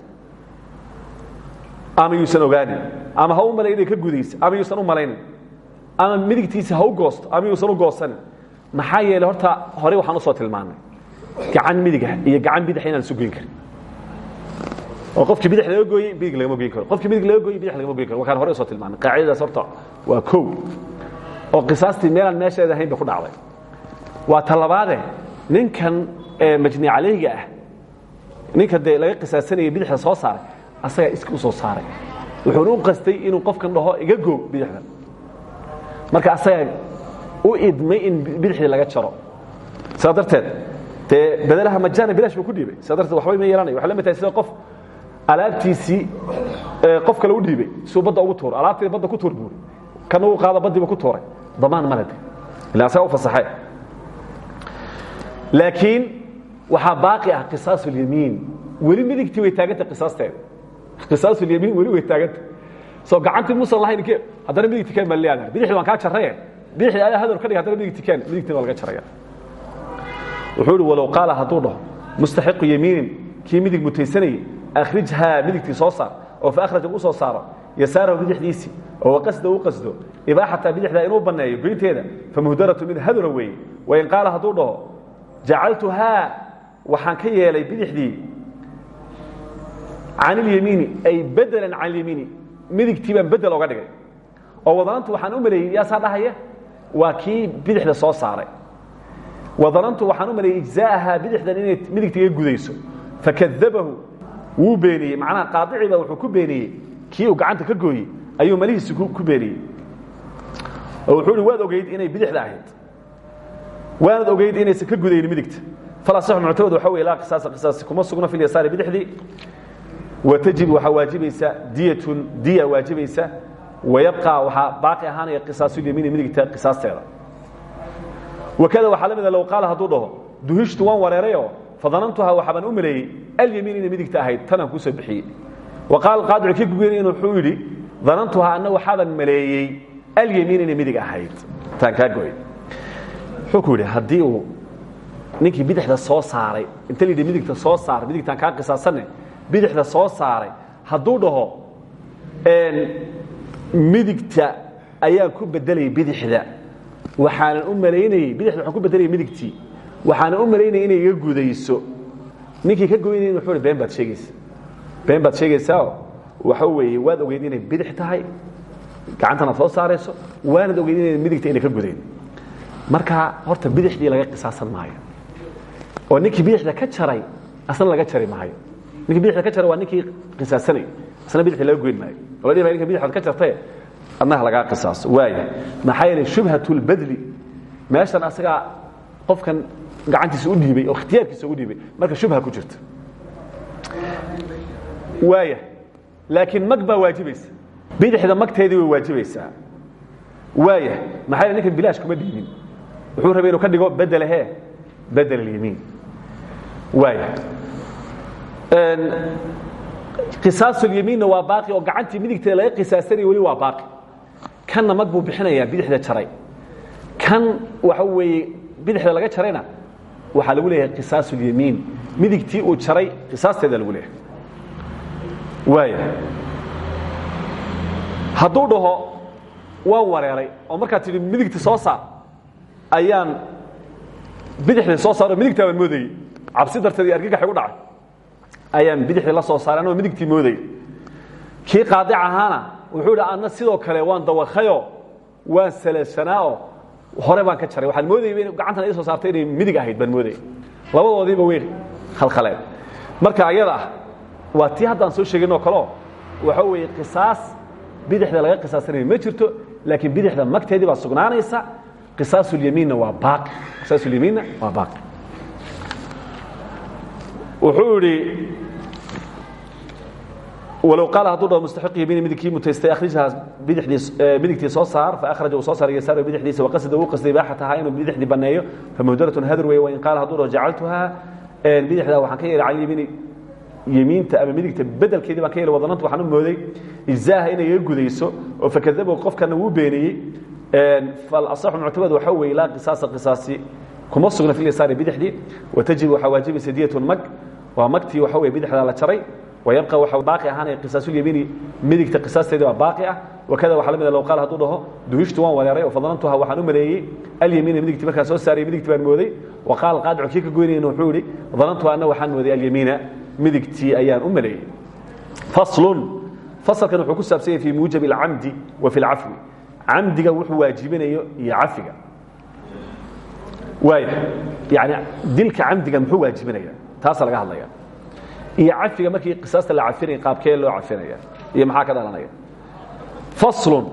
ama yuusan ogaanin ama ha u malayn inay ka gudaysa. Ama yuusan u malaynin ama midigtiisa ha u goosto. Ama yuusan u goosanin maxaa yeeley horta horey waxaan u soo tilmaanay. Gacan midiga iyo gacan bidix inaan isu goyn karin. Oo qofkii bidix laga gooyey midig lagama goyn karo. Qofkii midig laga gooyey bidix lagama goyn karo. Wakaan horey u soo tilmaanay. Qaacidadaas horta waa kow. Oo qisaastii meelaan meesheeda ahayn ba ku dhacday. Waa talabaade ninkan majni calayga ah ninka dee laga qisaasanayay bidixda soo saaray asagaa iska u soo saaray. Wuxuuna u qastay inuu qofkan dhaho iga goog bidixda marka asagaa u idmay in bidixdii laga jaro. Sidaa darteed dee bedelaha majaana bilaash buu ku dhiibay. Sidaa darteed waxbay ma yeelanaya waxay la mid tahay sida qof alaabtiisii qof kale u dhiibay. Suu badda ugu tuuro alaabtii badda ku tuur buuri. Kana uu qaado baddiiba ku tuuray. Damaan male de ila asaga u fasaxee laakiin waxaa baaqi ah qisaas اlyamiin weli midigtii way taaganta qisaasteeda qisaas اlyamiin weli way taaganta soo gacantii musan lahayn ke haddana midigti keen baa leedahay bidixdi waan kaa jarraye bidixdi ayaa hadal ka dhig haddana midigti keen midigtina waa laga jaraya wuxuu ihi walow qaala hadduu dhaho mustaxiqu yamiinin kii midig mutaysanayay akhrijhaa midigtii soo saar oo fa akhraja u soo saaro yasaarahu bidixdiisii oo waqasda u qasdo ibaaxata bidixdaa inuu banneeyo goynteeda famuhdaratu mid hadura weeye. Wain qaala hadduu dhaho jacaltuhaa waxaan ka yeelay bidixdii can ilyamiini ay bedelan can ilyamiini. Midigtii baan bedel oga dhigay. Oo wadanantu waxaan u maleeyey yaasaa dhahaya? Waa kii bidixda soo saaray. Wadanantu waxaan u maleeyey ijzaaha bidixdan inay midigta iga gudayso. Fakadabahu wuu beeniyey. Macnaha qaadiciba wuxuu ku beeniyey kii uu gacanta ka gooyey ayuu malihiisi ku beeniyey. Oo wuxuu ihi waad ogeyd inay bidixda ahayd. Waanad ogeyd inaysan ka gudayn midigta. Falasaxu muctamad waxa wey laa qisaasa qisaasi kuma sugno fi lyasaari bidixdii watajib waxaa waajibaysa diyatun diya waajibaysa wayabqaa waxaa baaqi ahaanaya qisaasyamiini midigta qisaasteeda wakada waxaa la mida low qaala hadduu dhaho duhishtu waan wareerayoo fadanantuhaa waxaabaan u maleeyey alyamiin inay midigta ahayd tanaan ku soo bixiyey wa qaala qaadicu kii gugeyn wuxuu yidhi danantuhaa anna waxaabaan maleeyey alyamiin inay midig ahayd taan kaa goy wuxuu ku yidhi haddii uu ninkii bidixda soo saaray inta la yidhi midigta soo saar midigtaan kaa qisaasanne bidixda soo saaray. Hadduu dhaho midigta ayaan ku bedelayay bidixda. Waxaanan u malaynayey bidixda waxaan ku bedelayay midigtii waxaanan u malaynayay inay iga gudayso. Ninkii ka goynayay wuxuu hi been baad sheegaysa been baad sheegaysaao? Waxa weeye waad ogeyd inay bidix tahay? Gacantanaad soo saarayso? Waanad ogeyd inay midigta inay ka gudayn? Marka horta bidixdii laga qisaasan maayo. Oo ninkii bidixda ka jaray asna laga jari maayo ninkii bidixda ka jaray waa ninkii qisaasanay. Asna bidixda laga goyn maayo. Oo la ninka bidixdaad ka jartaye adnaha lagaa qisaaso waaya maxaa yeelay shubhatu lbadli meeshan asagaa qofkan gacantiisa u dhiibay oo ikhtiyaarkiisa u dhiibay marka shubha ku jirta. Waaya laakiin mag baa waajibaysa bidixda magteedii way waajibaysaa. Waaya maxaa yeele ninkan bilaash kuma dhiibin. Wuxuu rabay inuu ka dhigo bedelahe bedel اlyamiin waaya qisaas اlyamiinna waa baaqi oo gacantii midigteeda laga qisaasanaya weli waa baaqi. Kanna mag buu bixinayaa bidixda jaray. Kan waxa weeye bidixda laga jarayna waxaa lagu leeyahay qisaas اlyamiin midigtii uu jaray qisaasteeda lagu leeyahay. Waaya hadduu dhaho waan wareeray oo markaad tidhi midigta soo saar ayaan bidixdii soo saaro midigtaa baan moodayey. Cabsi darteed iyo argagax igu dhacay ayaan bidixdii la soo saaray anoo midigtii moodayey kii qaadic ahaana wuxuu idhi anna sidoo kale waan dawakayoo waan salasanaaoo hore baan ka jaray. Waxaan moodayay in gacantan ii soo saartay inay midig ahayd baan moodayay labadoodiiba way khalkhaleen marka ayada ah waa tii haddaan soo sheegin oo kaleo waxa weeye qisaas bidixda laga qisaasanaya ma jirto laakiin bidixda magteedii baa sugnaanaysa. Qisaas اlyamiinna waa baaqi qisaas اlyamiinna waa baaqi wuxuu idhi walow qaala hadduu dhaho mustaxiq yamiini midigkii mutaystay akhrijhaa midigtii soo saar faأkhraja uu soo saaray yasaaro bidixdiisa waqasida uu qasday ibaaxatahaa inuu bidixdii banneeyo famuhdaratun hadur weeye wain qaala hadduu dhaho jacaltuhaa bidixdaa waxaan ka yeelay can yamiini yemiinta ama midigta bedelkeedii baan ka yeelay wadananta waxaan u mooday ijzaaha inay iga gudayso oo fakadabow qofkana wuu beeniyey falaصaxu muctamad waxa weeye laa qisaasa qisaasi kuma sugna fi lyasaari bidixdii watajib waxaa waajibaysa diyatun mag waa magtii waxa weye bidixdaa la jaray. Wayabqa waxa baaqi ahaanaya qisaasyamiini midigta qisaasteedii baa baaqi ah. Wakada waxa la mida low qaal hadduu dhaho duhishtu waan wareeray oo fadlantuha waxaan u maleeyey. Alyamiina midigtii markaan soo saarayay midigtii baan mooday. Wa qaal qaadicu kii ka goynayna wuxuu ihi danantuha anna waxaan mooday alyamiina midigtii ayaan u maleeyey. Faslun fasalkan wuxuu ku saabsan yahay fi muujabi alcamdi wa fi alcafwi camdiga wuxuu waajibinayo iyo cafiga. Waaya yani dilka camdiga muxuu waajibinaya taasaa laga hadlaya. Iyo cafiga markii qisaasta la cafinaya qaabkee loo cafinaya iyo maxaa ka dhalanaya? Faslun.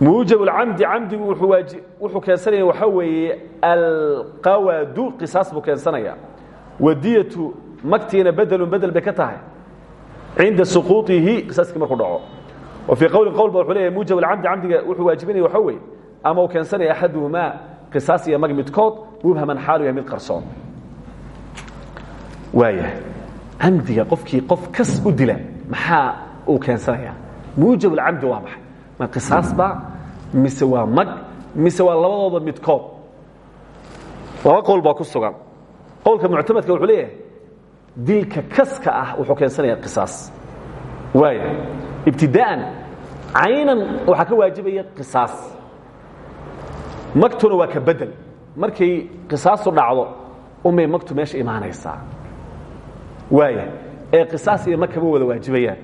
Muujab اlcamdi camdigu wuxuu keensanaya waxaa weeye alqawadu qisaas buu keensanaya wadiyatu magtiina bedelun bedel bay ka tahay. Cinda suquuطihi qisaaskii markuu dhaco. Wa fii qowlin qowl ba wuxuu leeyahay muujab alcamdi camdiga wuxuu waajibinaya waxaa weeye ama uu keensanaya axaduhumaa qisaas iyo mag midkood mubhaman xaalu yahay mid qarsoon waaya camdiga qofkii qof kas u dila maxaa uu keensanaya muujab alcamdi waa maxay? Ma qisaas ba mise waa mag? Mise waa labadooda midkood laba qowl baa ku sugan. Qowlka muctamadka wuxuu leeyahay dilka kaska ah wuxuu keensanaya qisaas. Waaya ibtidaa'an caynan waxaa ka waajibaya qisaas. Magtuna waa ka bedel. Markay qisaasu dhacdo umay magtu meesha imaanaysaa waaya ee qisaas iyo mag kama wada waajibayaan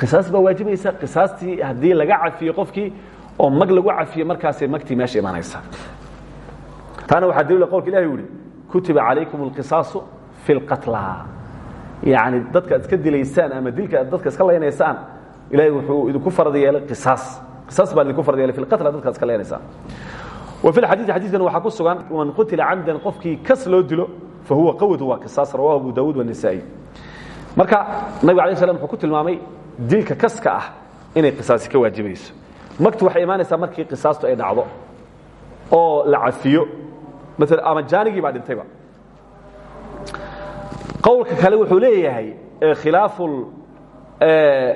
qisaas baa waajibaysa qisaastii haddii laga cafiyo qofkii oo mag lagu cafiyo markaasay magtii meesha imaanaysaa taana waxaa daliila qowlka ilahi u yihi kutiba calaykum اlqisaasu fi اlqatla yani dadka ad iska dilaysaan ama dilka ad dadka iska laynaysaan ilahay wuxuu idinku farad yeelay qisaas. Qisaas baa idinku farad yeelay fi lqatla dadka ad iska laynaysaan wa fi lxadiidi xadiidkan waxaa ku sugan man qutila camdan qofkii kas loo dilo fa huwa qawdu waa qisaas rawahu abu dawuud wanisaa'i marka nabig alay slam wuxuu ku tilmaamay dilka kaska ah inay qisaasi ka waajibayso magtu waxay imaanaysaa markii qisaastu ay dhacdo oo la cafiyo maala ama jaanigii baa dhintayba qowlka kale wuxuu leeyahay khilaafu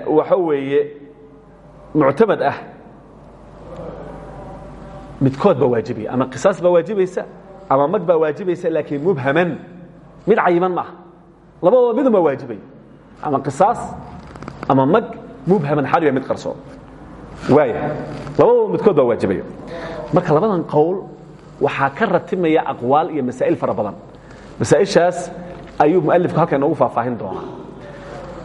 waxa weeye muctamad ah midkood baa waajibaya ama qisaas baa waajibaysa ama mag baa waajibaysa laakiin mubhaman mid cayiman maaha. Labadooda midun baa waajibaya ama qisaas ama mag mubhaman xaliya mid qarsoon waaya labadooda midkood baa waajibaya marka labadan qowl waxaa ka ratimaya aqwaal iyo masaa'il fara badan. Masaaishaas ayuu mualifku halkan inoogu faahfaahin doonaa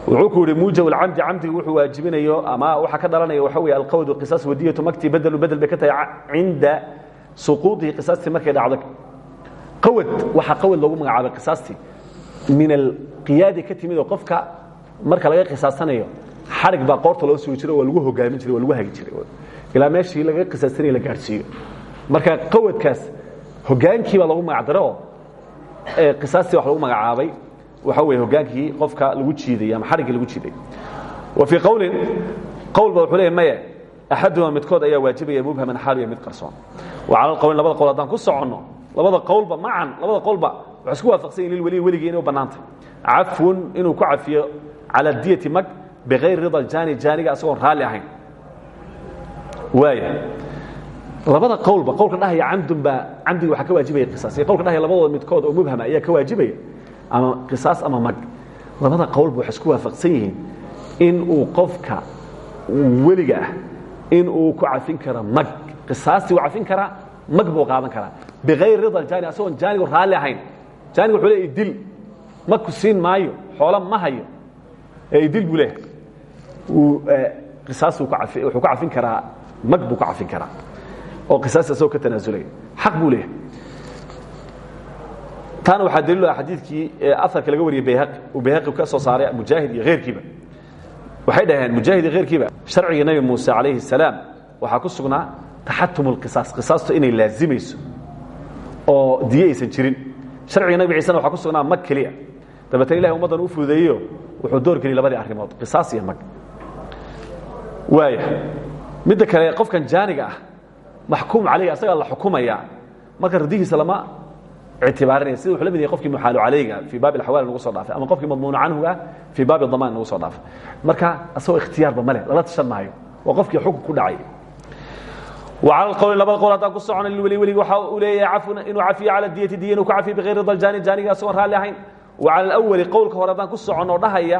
wuxuu ku yihi muujab alcamdi camdiga wuxuu waajibinayo ama waxaa ka dhalanaya waxa weeye alqawdu qisaas wadiyatu makti bedelu bedel bay ka tahay cinda suquudihi qisaastii markay dhacdo. Qawad waxaa qawad loogu magacaabay qisaastii min alqiyaadi ka timid oo qofka marka laga qisaasanayo xarig baa qoorta loo sugi jiro waa lagu hogaamin jiray waa lagu hagi jiray. Ilaa meeshii laga qisaasanaya la gaadhsiiyo marka qawadkaas hogaankii baa lagu magacdare oo qisaastii wax lagu magacaabay waxa weye hogaankii qofka lagu jiiday ama xariggii lagu jiiday. Wa fii qowlin qowl ba wuxuu leeyahy maya axaduma midkood ayaa waajibaya mubhaman xaaliya mid qarsoon. Wa cala alqowlin labada qowl haddaan ku soconno labada qowlba macan labada qowlba waxay isku waafaqsan yihiin lilweliyi weligii inay u bannaantay. Cafwun inuu ku cafiyo cala diyati mag bikayri rida jaani jaaniga asagoon raalli ahayn. Waaya labada qowlba qowlka dhahaya camdun baa camdiga waxaa ka waajibaya qisaas. Iyo qowlka dhahaya labadooda midkood oo mubhama ayaa ka waajibaya ama qisaas ama mag labada qowlba waxay isku waafaqsan yihiin in uu qofka weliga ah in uu ku cafin karo mag qisaastii uu cafin karaa mag buu qaadan karaa. Bikayri rida jaani asagoon jaanigu raalli ahayn. Jaaniga wuxuu leeyahy dil mag ku siin maayo xoolo ma hayo. Ee dil buu leeyahay. Uu qisaas wuxuu ku cafin karaa mag buu ku cafin karaa. Oo qisaas asagoo ka tanaasulaya. Xaq buu leeyahay taana waxaa daliil ah xadiidkii aarka laga wariyey bayhaqi. Uu bayhaqi ka soo saaray mujaahid iyo heyrkiiba waxay dhaheen mujaahid iyo heyrkiiba sharcigii nabi muuse calayhi salaam waxaa ku sugnaa taxatum اlqisaas qisaastu inay laazimayso oo diye aysan jirin. Sharciga nabi ciisena waxaa ku sugnaa mag keliya. Dabeetna ilahay ummaddan u fududeeyo wuxuu door geliyey labadii arrimood qisaas iyo mag. Waaya midda kale qofkan jaaniga ah maxkuum calayhi asagaa la xukumaya marka radihiisa lama ictibaarinaya sida wuxuu la mid yahay qofkii muxaalu calayga fii baabi alxawaali nagu soo dhaafay ama qofkii madmuunu canhuga fii baabi damaan nagu soo dhaafay marka asagoo ikhtiyaarba ma leh lala tashan maayo waa qofkii xukun ku dhacay وعلى القول لبد قول هذا كسعنا للولي ولي waxa uu leeyahay عفو inuu cafiyo على الدية دية inuu ku cafiyo بغير رضا الجاني جانيga asagoo raali ahayn وعلى الأول qowlka hore hadaan ku socono dhahaya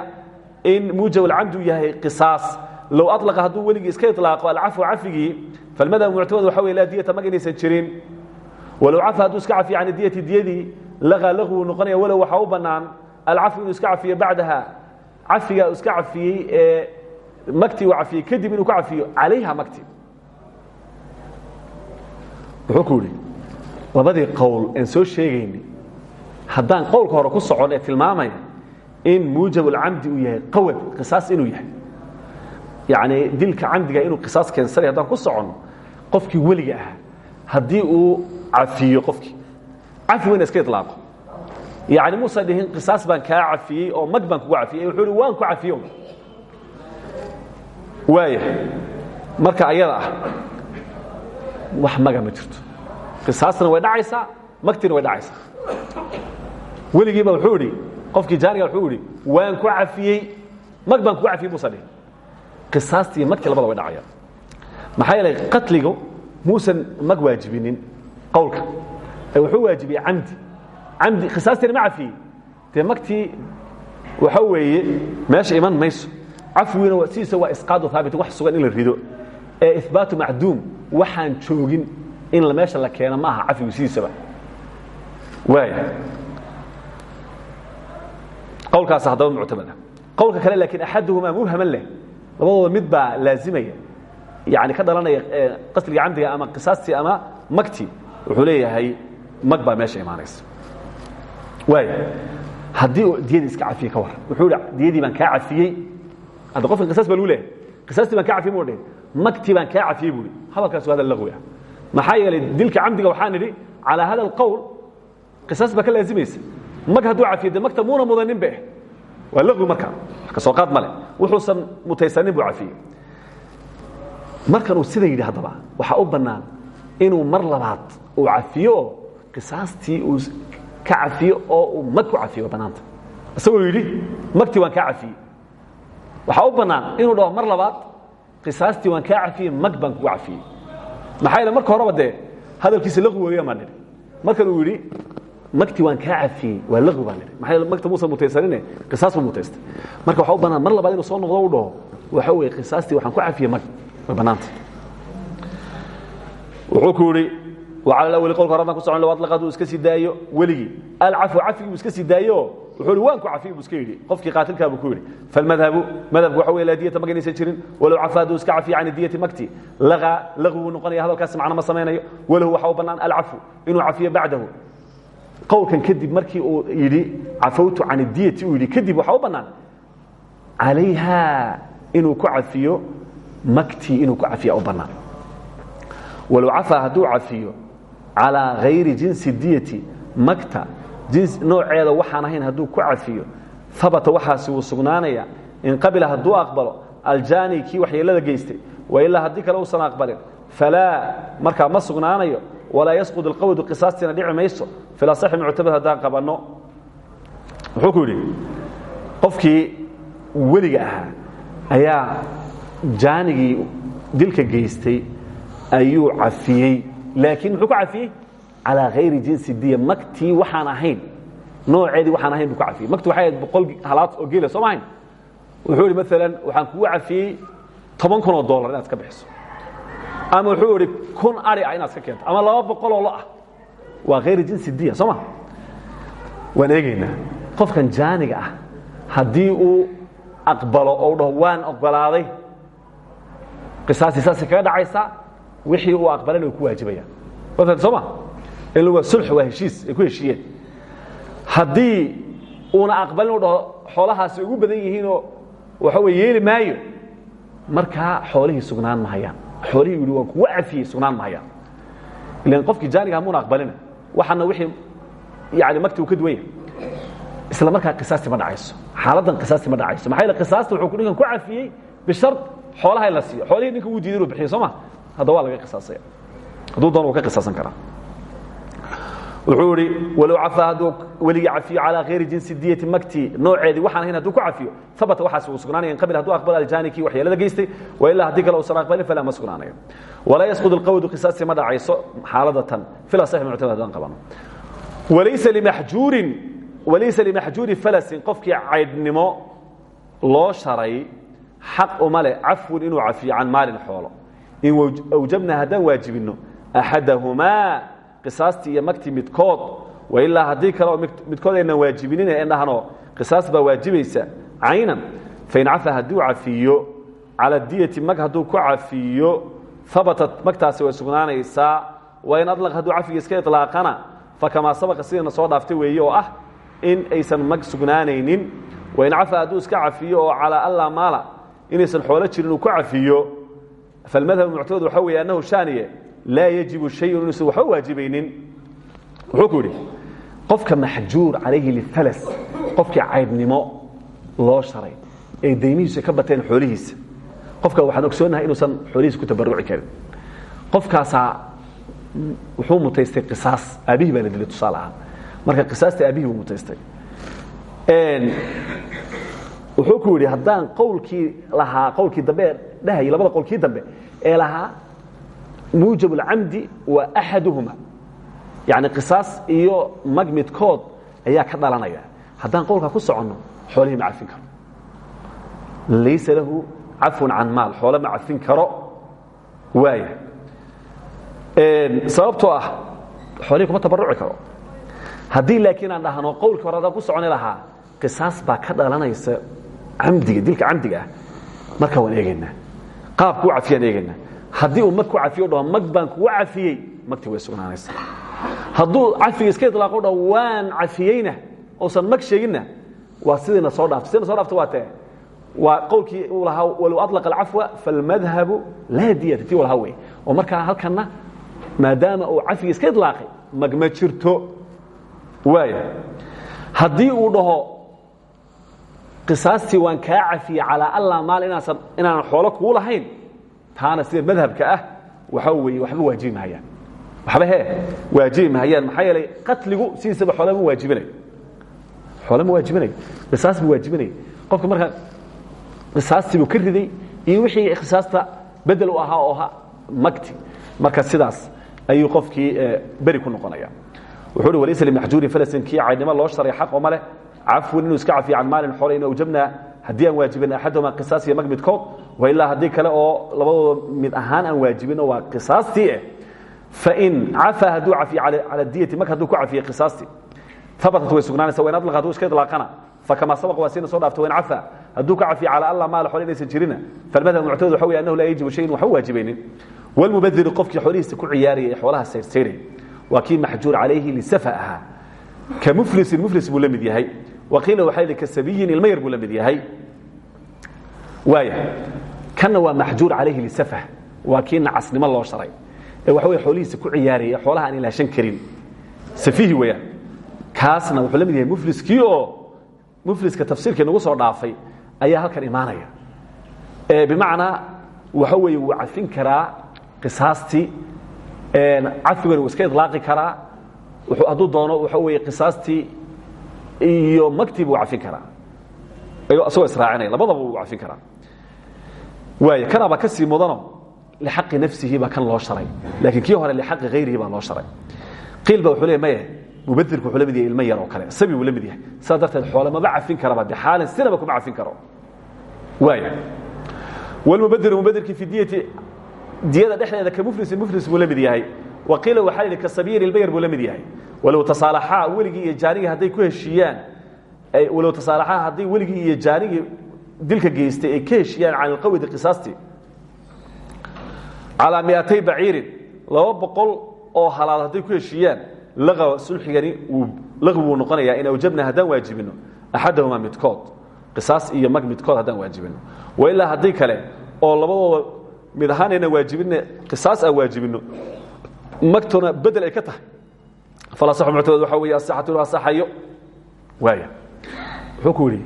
in muujab الcamdu yahay qisaas low aطلqa hadduu weligii iska iطlaaqo alcafو cafigii falmadhab muctamad waxa wey laa diyata mag inaysan jirin walow cafa hadduu iska cafiyo can diyati diyadii lagaa laguu noqonaya walow waxaa u bannaan alcafu inuu iska cafiyo bacdaha cafiga uu iska cafiyey ee magtii uu cafiyey kadib inuu ka cafiyo calayha magti. Wuxuu ku yidhi labadii qowl aan soo sheegayni haddaan qowlka hore ku socon ee tilmaamaya in muujab ulcamdi uu yahay qawad qisaas inuu yahay. Yani dilka camdiga inuu qisaas keensanay haddaan ku soconno qofkii weliga ah haddii uu cafiyo qofkii cafi wayna iska ilaaqo yani muusan dhihin qisaas baan kaa cafiyey oo mag baan kugu cafiyey. Wuxuu hi waan ku cafiyo waaya marka ayada ah wax maga ma jirto. Qisaasna way dhacaysaa magtiina way dhacaysaa weligiiba wuxuu idhi qofkii jaaniga wuxuu idhi waan ku cafiyey. Mag baan kugu cafiyey muusan dhihin. Qisaastii magtii labada way dhacayaan. Maxaa yeelay qatligu muusan mag waajibinin qowlka. Ee wuxuu waajibiyey camdi. Camdi qisaastiina ma cafiyey. Dee magtii waxa weeye meesha iman mayso. Cafwina sidiisa waa isqaadu haabitin wax sugan in la rido. Ee ihbaatu macduum waxaan joogin in meesha la keeno ma aha cafigu sidiisaba. Waaya qowlkaas haddaba muctamada qowlka kale laakiin axaduhumaa mubhaman leh. Labadooda mid baa laazimaya. Yani ka dhalanaya qasliga camdiga ama qisaastii ama magtii wuxuu leeyahay mag baa meesha imaanaysa. Waaya haddii diyadii iska cafiye ka waran wuxuu hi diyadii baan kaa cafiyey. Hadda qofkan qisaas baa lagu leeyahay. Qisaastii baan kaa cafiyey mu dhin magtii baan kaa cafiyey buui hadalkaas waa hadal laqwi ah maxaa yeelay dilka camdiga waxaan idhi calaa hada alqowl qisaas baa ka laazimaysa mag hadduu cafiyo de magta muuna mudanin be waa laqwi marka. Wax ka soo qaad male wuxuusan mutaysanin buu cafiyey. Markan uu sida yidhi haddaba waxaa u bannaan inuu mar labaad uu cafiyo qisaastii uu ka cafiyo oo uu mag ku cafiyo waa bannaanta isagoo yidhi magtii waan kaa cafiyey. Waxaa u bannaan inuu dhaho mar labaad qisaastii waan kaa cafiyey mag baan kugu cafiyey. Maxaa yeele marka horeba dee hadalkiisa laqwi weeya maan nidhi markan uu yidhi magtii waan kaa cafiyey waa laqwi baan nidhi maxaa yeele magta muusan mutaysanine qisaas buu mutaystay marka waxaa u bannaan mar labaad inuu soo noqdo u dhaho waxa weeye qisaastii waxaan ku cafiyey mag way bannaanta wuxuu ku yidhi a weli qolka horena ku socon adlaqad uu iska sii daayo weligii. Alcafu cafigi uu iska sii daayo. Wuxuu hi waanku cafiy buu iska yidhi. Qofkii qaatilkaabuu ku yidhi. Falmadhabu madhabku waxa wey laa diyata mag inaysan jirin. Walow cafa hadduu iska cafiya can diyati magti laqaa laqwuu noqonaya hadalkaas macno ma samaynayo walahu waxa u bannaan alcafu inuu cafiyo bacdahu. Qowlkan kadib markii uu yidhi cafawtu can diyati uu yidhi kadib waxa u bannaan calayha inuu ku cafiyo magtii inuu ku cafiya u bannaan. Walow cafa hadduu cafiyo calىa hayri jinsi diyati magta nooceeda waxaan ahayn hadduu ku cafiyo abata waxaasi wuu sugnaanaya in qabila hadduu aqbalo aljaani kii waxyeelada geystay wailaa haddii kale uusan aqbalin falaa markaa ma sugnaanayo walaa yasqud اlqawdu qisaastiina dhici mayso filasaxi muctamad haddaan qabanno wuxuu ku yidhi qofkii weliga ahaa ayaa jaanigii dilka geystay ayuu cafiyey laakiin muxuu ku cafiyey calىa hayri jinsi diya. Magtii waxaan ahayn nooceedii waxaan ahayn buu ku cafiyey. Magti waxay ahayd boqol halaad oo geela soo ma ahayn? Wuxuu idhi maalan waxaan kugu cafiyey toban kun oo dollar inaad ka bixiso. Ama wuxuu idhi kun ari ah inaad ka keento. Ama laba boqol oo lo ah. Waa hayri jinsi diya soo ma waan eegaynaa. Qofkan jaaniga ah haddii uu aqbalo oo dhaho waan ogolaaday qisaastii saasay kaga dhacaysaa wixii uu aqbalan ku waajibayaan maala soo ma? Ila waa sulx waa heshiis ay ku heshiiyeen. Haddii uuna aqbalin u dhaho xoolahaasi ugu badan yihiinoo waxa wey yeeli maayo markaa xoolihii sugnaan mahayaan xoolihii yidhi waan kugu cafiyey sugnaan mahayaan ilan qofkii jaaniga hamuuna aqbalina waxaana wixii yani magti uu ka duwan yahay isla markaa qisaasti ma dhacayso. Xaaladdan qisaasti ma dhacayso. Maxaa yeele qisaasta wuxuu ninkan ku cafiyey bishar xoolaha in la siiyo. Xoolihii ninka wuu diiday inuu bixiyo soo ma hadda waa laga qisaasaya. Hadduu doon ka qisaasan karaa. Wuxuu idhi walow cafaa hadduu weligii cafiyo jinsi diyati magti nooceedii waxaan ahayn hadduu ku cafiyo habata waxaas uu sugnaanaya qabil hadduu aqbal aljanikii waxyeelada geystay wa ilaa haddii kale uusan aqbalin falaa ma sugnaanayo. Walaa yasqud اlqawdu qisaasti ma dhacayso xaaladatan fila saxi muctamad haddaan walaysa limaxjuurin walaysa limaxjuuri falasin qofkii caydhnimo loo sharay xaq uma leh cafwun inuu cafiyo maalin xoolo in awjabna haddaan waajibinno axadahumaa qisaastii iyo magtii midkood wailaa haddii kale oo midkood aynan waajibinin ee dhahnoo qisaas baa waajibaysa caynan fain cafa hadduu cafiyo cala diyati mag hadduu ku cafiyo habatat magtaasi way sugnaanaysaa wain adlaq hadduu cafiga iska ilaaqana fakamaa sabaqa sidayna soo dhaaftay weeye oo ah in aysan mag sugnaanaynin wain cafa hadduu iska cafiyo oo calaa allaa maala inaysan xoolo jirin uu ku cafiyo falmadhab muctamad waxa weeye annahu shaaniye laa yajibu shayun inuusan waxba waajibaynin wuxuu ku yidhi qofka maxjuur calayhi lihalas qofkii caydhnimo loo sharay ee daymihiisu ka bateen xoolihiisa qofka waxaan ogsoonahay inuusan xoolihiisa ku tabaruci karin qofkaasaa wuxuu mutaystay qisaas aabihii baa la dilay tusaale ahaan marka qisaasta aabihii buu mutaystay wuxuu ku yidhi haddaan qowlkii lahaa qowlkii dambe dhahayay labada qowlkii dambe ee lahaa muujab اlcamdi wa axaduhuma. Yani qisaas iyo mag midkood ayaa ka dhalanaya. Haddaan qowlkaa ku soconno xoolihii ma cafin karo. Laysa lahu cafun can maal xoole ma cafin karo. Waaya sababtoo ah xoolihii kuma tabaruci karo. Haddii laakiin aan dhahno qowlkii hore ku soconi lahaa qisaas baa ka dhalanaysa camdiga dilka camdiga ah marka waan eegaynaa qaabku cafiyaan eegaynaa haddii uu mag ku cafiyo dhaho mag baan kugu cafiyey magtii way sugnaanaysa. Hadduu cafiga iska ilaaqo dhaho waan cafiyeyna. Uusan mag sheeginna waa sidiina soo dhaaftay sidina so dhaftay waa tee. Waa qowlkii uu lahaa walow aطlaqa alcafwa falmadhabu laa diyata tii u lahaa wey oo markaa halkanna maadaama uu cafiga iska ilaaqay mag ma jirto. Waaya haddii uu dhaho qisaastii waan kaa cafiyey calaa alla maal inaanan xoolo kugu lahayn. Taana sida madhabka ah waxa weeye waxba waajibi mahayaan. Waxba he waajibi mahayaan. Maxaa yeelay qatligu sidiisaba xoole ma waajibinayo xoole ma waajibinayo qisaas buu waajibinaya qofka marka qisaastii buu ka riday iyo wixii qisaasta bedel u ahaa oo ahaa magti. Marka sidaas ayuu qofkii beri ku noqonaya. Wuxuu uhi walaysa limaxjuurin falasin kii caydnimo loo sharay xaq oma leh cafwin inuu iska cafiyo can maalin xoole in awjabnaa haddii aan waajibin axadahuma qisaas iyo mag midkood wailaa haddii kale oo labadooda mid ahaan aan waajibino waa qisaastii eh fain cafaa hadduu cafiyo cala diyati mag hadduu ku cafiye qisaastii. Abatat way sugnaanaysa wain adlaqa hadduu iska idlaaqana. Fakamaa sabaq waa siina soo dhaafta wain cafaa hadduu ka cafiyo cala alla maal xoole inaysan jirina. Falmadhab muctamad waxa wey annahu laa yajibu shayin waxba waajibaynin walmubadiru qofkii xoolihiisa ku ciyaaraya ee xoolaha sayrsayraya. Waa kii maxjuur calayhi lisafa ahaa ka muflisin muflis buu la mid yahay waqiila waxaa yidhi ka sabiyin ilma yar buu la mid yahay. Waaya kanna waa maxjuur calayhi lisafah waa kii nacasnimo loo sharay. Ee waxa wey xoolihiisa ku ciyaaraya xoolaha aan ilaashan karin. Safihi weeyaan. Kaasna wuxuu la mid yahay mufliskii oo mufliska tafsiirkii nagu soo dhaafay ayaa halkan imaanaya. Bimacnaa waxa weeye wuu cafin karaa qisaastii cafigana wuu iska idlaaqi karaa. Hadduu doono waxa weeye qisaastii iyo magtii buu cafin karaa. Isagoo israacinaya labadaba wuu cafin karaa. Waay kanaba ka sii mudano? Lixaqi nafsihi baa kan loo sharay. Laakiin kii hore lixaqi hayrihi baa loo sharay. Qiil ba wuxuu leey maya mubadirku wuxuu la mid yahay ilmo yar oo kale. Sabi buu la mid yahay. Sidaa darteed xoole maba cafin karaba bixaalin sinaba kuma cafin karo. Waaya walmubadiru mubadirkii fi diyati diyada dhexdeeda ka muflisin muflis buu la mid yahay waqiila waxaa yidhi ka sabiyin ilmo yar buu la mid yahay. Walow tasaalaxaa weligii iyo jaanigii hadday ku heshiiyaan walow tasaalaxaa hadday weligii iyo jaanigii dilka geystay ay ka heshiiyaan can ilqawidi qisaastii. Calaa miatay baciirin laba boqol oo halaad hadday ku heshiiyaan laqawa sulxigani wuu laqwi buu noqonayaa in awjabna haddaan waajibino axadahumaa midkood qisaas iyo mag midkood haddaan waajibino wailaa haddii kale oo labadooda mid ahaan ayna waajibine qisaas aan waajibino magtuna bedel ay ka tahay. Falasaxu muctamad waxa weeye asixatu inuu asaxayo waaya wuxuu ku yidhi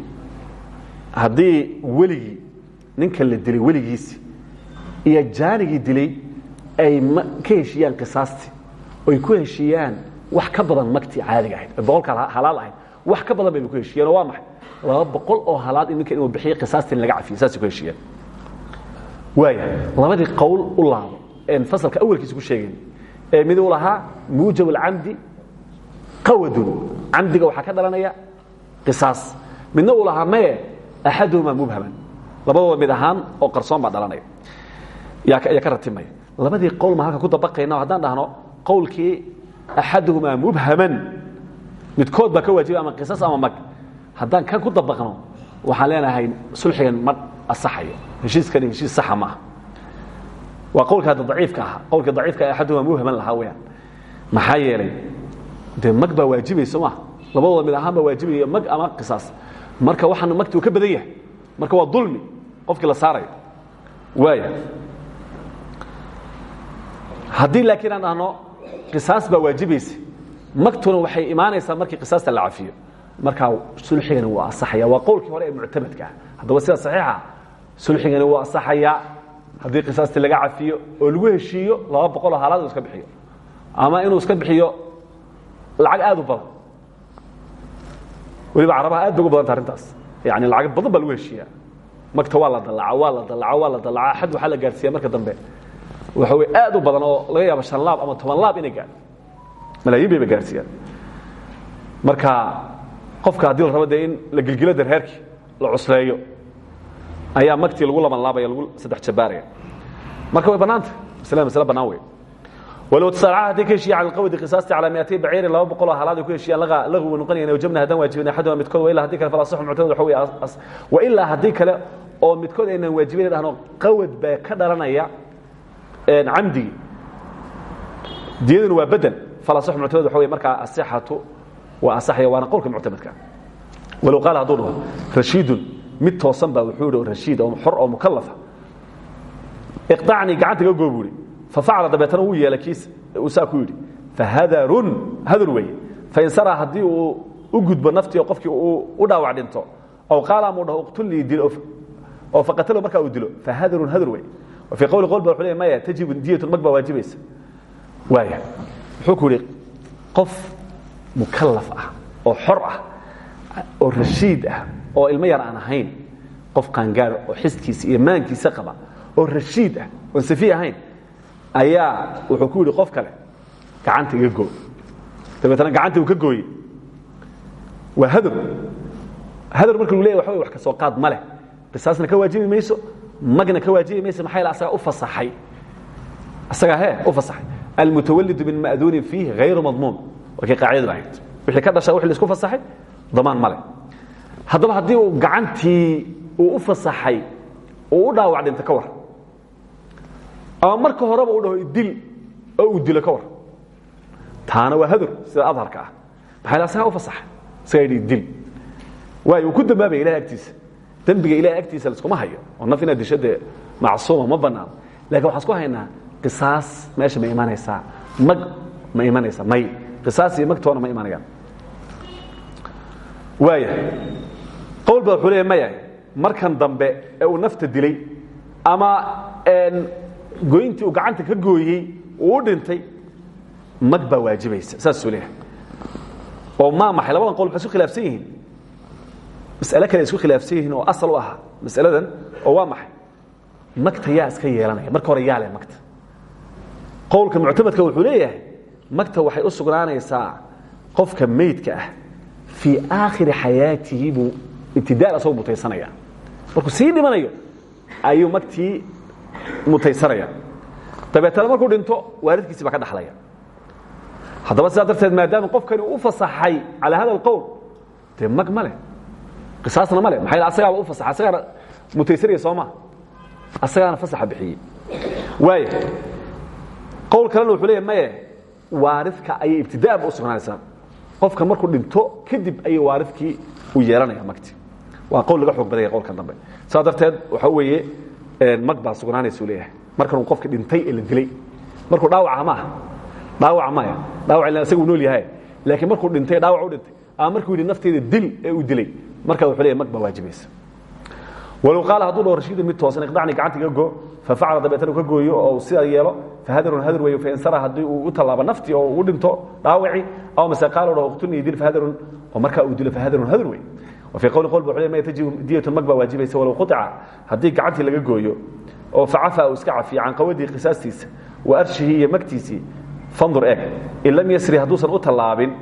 haddii weligii ninka la dilay weligiisi iyo jaanigii dilay ay ka heshiiyaan qisaastii oy ku heshiiyaan wax ka badan magtii caadiga ahayd boqolka halaal ahayd wax ka badan bayba ku heshiiyeen oo waa maxay? Laba boqol oo halaad in ninka inuu bixiyo qisaastii laga cafiyo saasay ku heshiiyeen. Waaya labadii qowl u laabo een fasalka awalkiisa ku sheegayn ee mid uu lahaa muujab alcamdi qawadun. Camdiga waxaa ka dhalanaya qisaas. Midna uu lahaa maye axaduhumaa mubhaman. Labadooda mid ahaan oo qarsoon baa dhalanaya. Yaa ka ratimaya. Labadii qowl ma halka ku dabaqayna haddaan dhahno qowlkii axaduhumaa mubhaman midkood baa ka waajibay ama qisas ama mag. Haddaan kan ku dabaqno waxaan leenahay sulxigan ma asaxayo. Heshiiskani heshiis saxa maaha waa qowlka hadda daciifka ahaa. Qowlka daciifka axaduhumaa mubhaman lahaa weyaan maxaa yeelay dee mag baa waajibayso maaha labadooda mid ahaan baa waajibaya mag ama qisaas. Marka waxaana magti uu ka badan yahay. Marka waa dulmi qofkii la saarayo. Waaya haddii laakiin aan dhahno qisaas baa waajibaysa. Magtuna waxay imaanaysaa markii qisaasta la cafiyo. Markaa sulxigani waa asaxaya. Waa qowlkii hore ee muctamadka ah. Haddaba sida saxiixa sulxigani waa asaxayaa haddii qisaastii laga cafiyo oo lagu heshiiyo laba boqoloo haalaad uu iska bixiyo. Ama inuu iska bixiyo lacag aad u badan. Weliba carabaha aad bay ugu badanta arrintaas. Yani lacag badan baa lagu heshiiyaa. Magta waa la dalaca waa la dalaca waa la dalaca. Xad waxaa la gaarsiiya marka dambe. Waxa wey aad u badan oo laga yaabo shan laab ama toban laab inay gaadho malaayiin bayba gaarsiiyaan. Marka qofka haddii la rabo dee in la gilgilo darheerkii la cusleeyo ayaa magtii lagu laban laabaya lagu saddex jabaaraya marka way bannaanta maslada masle bannaan wey walow tasaalaca hadday ka heshiiya cala alqawdi qisaasti calaa miatay baciirin laba boqol oo halaad ay ku heshiiyaan laga lagwi noqonayaan wajabna haddaan waajibin axaduma midkood wa ilaa haddii kale falasaxu muctamad waxa weeye wa ilaa haddii kale oo midkood aynan waajibin dhahno qawad baa ka dhalanaya camdigii diyaduna waa bedel. Falasaxu muctamad waxa weye markaa asixatu waa asaxaya waana qowlka muctamadka walow qaala hadduu dhaho rashiidun mid toosan baa wuxuu yidhi rashiid oo xor oo mukalafa iqdacnii gacanta ga goo buu ihi fafacala dabeetana wuu yeelay kiis uu saa ku yidhi fahadarun hadur weeye. Fain saraa haddii uu u gudbo naftii oo qofkii uu u dhaawac dhinto ow qaala amuu dhaho uqtulnii dil oo faqatalo markaa uu dilo. Fahadarun hadur weye fii qowli qol ba wuxuu leey maya tajibu diyatun mag baa waajibaysa waaya wuxuu ku yidhi qof mukalaf ah oo xor ah oo rashiid ah oo ilmo yar aan ahayn qof qaangaara oo xiskiisa iyo maankiisa qaba oo rashiid ah oon safi ahayn ayaa wuxuu ku yidhi qof kale gacanta iga goo dabeetna gacanta uu ka gooye waa hadur hadur marka lu leya waxa wey wax ka soo qaad ma leh. Qisaasna ka waajibi mayso magna ka waajibi mayso maxaa yal asagaa u fasaxay. Asagaa he u fasaxay. Almutawalidu min ma'duunin fiihi hayru madmuun waa kii qaacidadu ahayd. Wixii ka dhasha wixii la isku fasaxay damaan ma leh haddaba haddii uu gacantii uu u fasaxay uu u dhaawac dhinta ka war. Ama marka horeba u dhaho dil oo uu dilo ka war. Taana waa hadur sida adharka ah. Maxaa asagaa u fasaxay isagaa yidhi dil waayo uu ku dambaabaya ilahay agtiisa. Dembiga ilahay agtiisa laiskuma hayo. Oo naf inaad disho dee macsuuma ma banaano laakiin waxaan isku haynaa qisaas meesha ma imanaysaa. Mag ma imanaysaa may. Qisaas iyo magtoona ma imanayaan. Waaya qowl ba wuxuu leeya maya markan dambe ee uu nafta dilay ama goyntii uu gacanta ka gooyey uu u dhintay mag baa waajibaysa. Saasuu leeyahay. Oo maa maxay labadan qol waxay isku khilaafsan yihiin. Mas'ale kale isku khilaafsan yihiin oo asal u aha mas'aladan oo waa maxay magta yaa iska yeelanaya. Marka hore yaa leh magta. Qowlka muctamadka wuxuu leeyahay magta waxay u sugnaanaysaa qofka meydka ah fii aakhiri xayaatihi buu ibtidaal asagoo mutaysanaya. Markuu sii dhimanayo ayuu magtii mutaysanaya. Dabeetana markuu dhinto waalidkiisi baa ka dhaxlaya. Haddaba sidaa darteed maadaama qofkani u fasaxay calaa hada alqowl dee mag ma leh. Qisaasna ma leh. Maxaa asagaaba u fasaxay asagaana mutaysanaya soo maa asagaana fasaxa bixiyey. Waaya qowl kalena wuxuu leeyahy maye waaridka ayay ibtidaaba u sugnaanaysaa. Qofka markuu dhinto kadib ayay waaridkii u yeelanaya magti waa qowl laga xoog badanya qowlkan dambe. Saa darteed waxa weeye mag baa sugnaanaysu leeyahay. Markanuu qofka dhintay ee la dilay. Markuu dhaawaca maaha dhaawac maya dhaawac ila isaga uu nool yahay. Laakiin markuu dhintay dhaawac u dhintay. Ama markuu yidhi nafteeda dil ee uu dilay. Marka wuxuu leeyahay mag baa waajibaysa walow qaala hadduu dhaho rashiidu mid toosan iqdacni gacanta iga go fafacala dabeetana ka gooyo oo sidaa yeelo fahadarun hadur weeye fainsara haddii uu u tallaabo naftii oo u dhinto dhaawaci aw mase qaala dhaho uqtulnii dil fahadarun oo markaa uu dilo fahadarun hadur weeye i diy mag baa waajibaysa walow uca haddii gacantii laga gooyo oo facafa uu iska cafiyo can qawadii qisaastiisa wa arshihii iyo magtiisii fandur in lam yasri hadduusan u tallaabin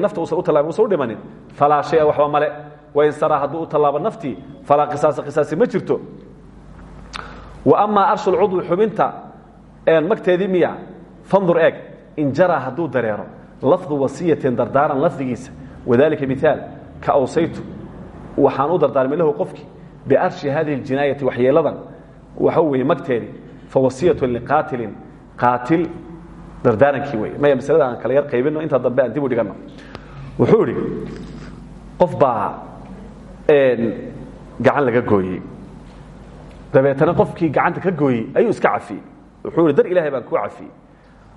nafta usan u tallaabin dhimanin falaa shaya waxba male. Wain saraa hadduu u tallaabo naftii falaa qisaasa qisaasi ma jirto. Wa amaa arshulcudwi xubinta magteedii miya fandur eeg. In jaraa hadduu dareero lafdu wasiyatin dardaaran lafdigiisa. Wadalika miaal miثaal awsaytu waxaan u dardaarmay lahu qofkii biarshi hadihi اjinaayati waxyeeladan waxa weeye magteedii fawasiyatu liqaatilin qaatil dardaarankii wey maya maslada aan kala yar qaybino intaa dambe aan dib u dhigano wuxuu idhi qof baa gacan laga gooyey. Dabeetana qofkii gacanta ka gooyey ayuu iska cafiyey. Wuxuu ihi dar ilahay baan kuu cafiyey.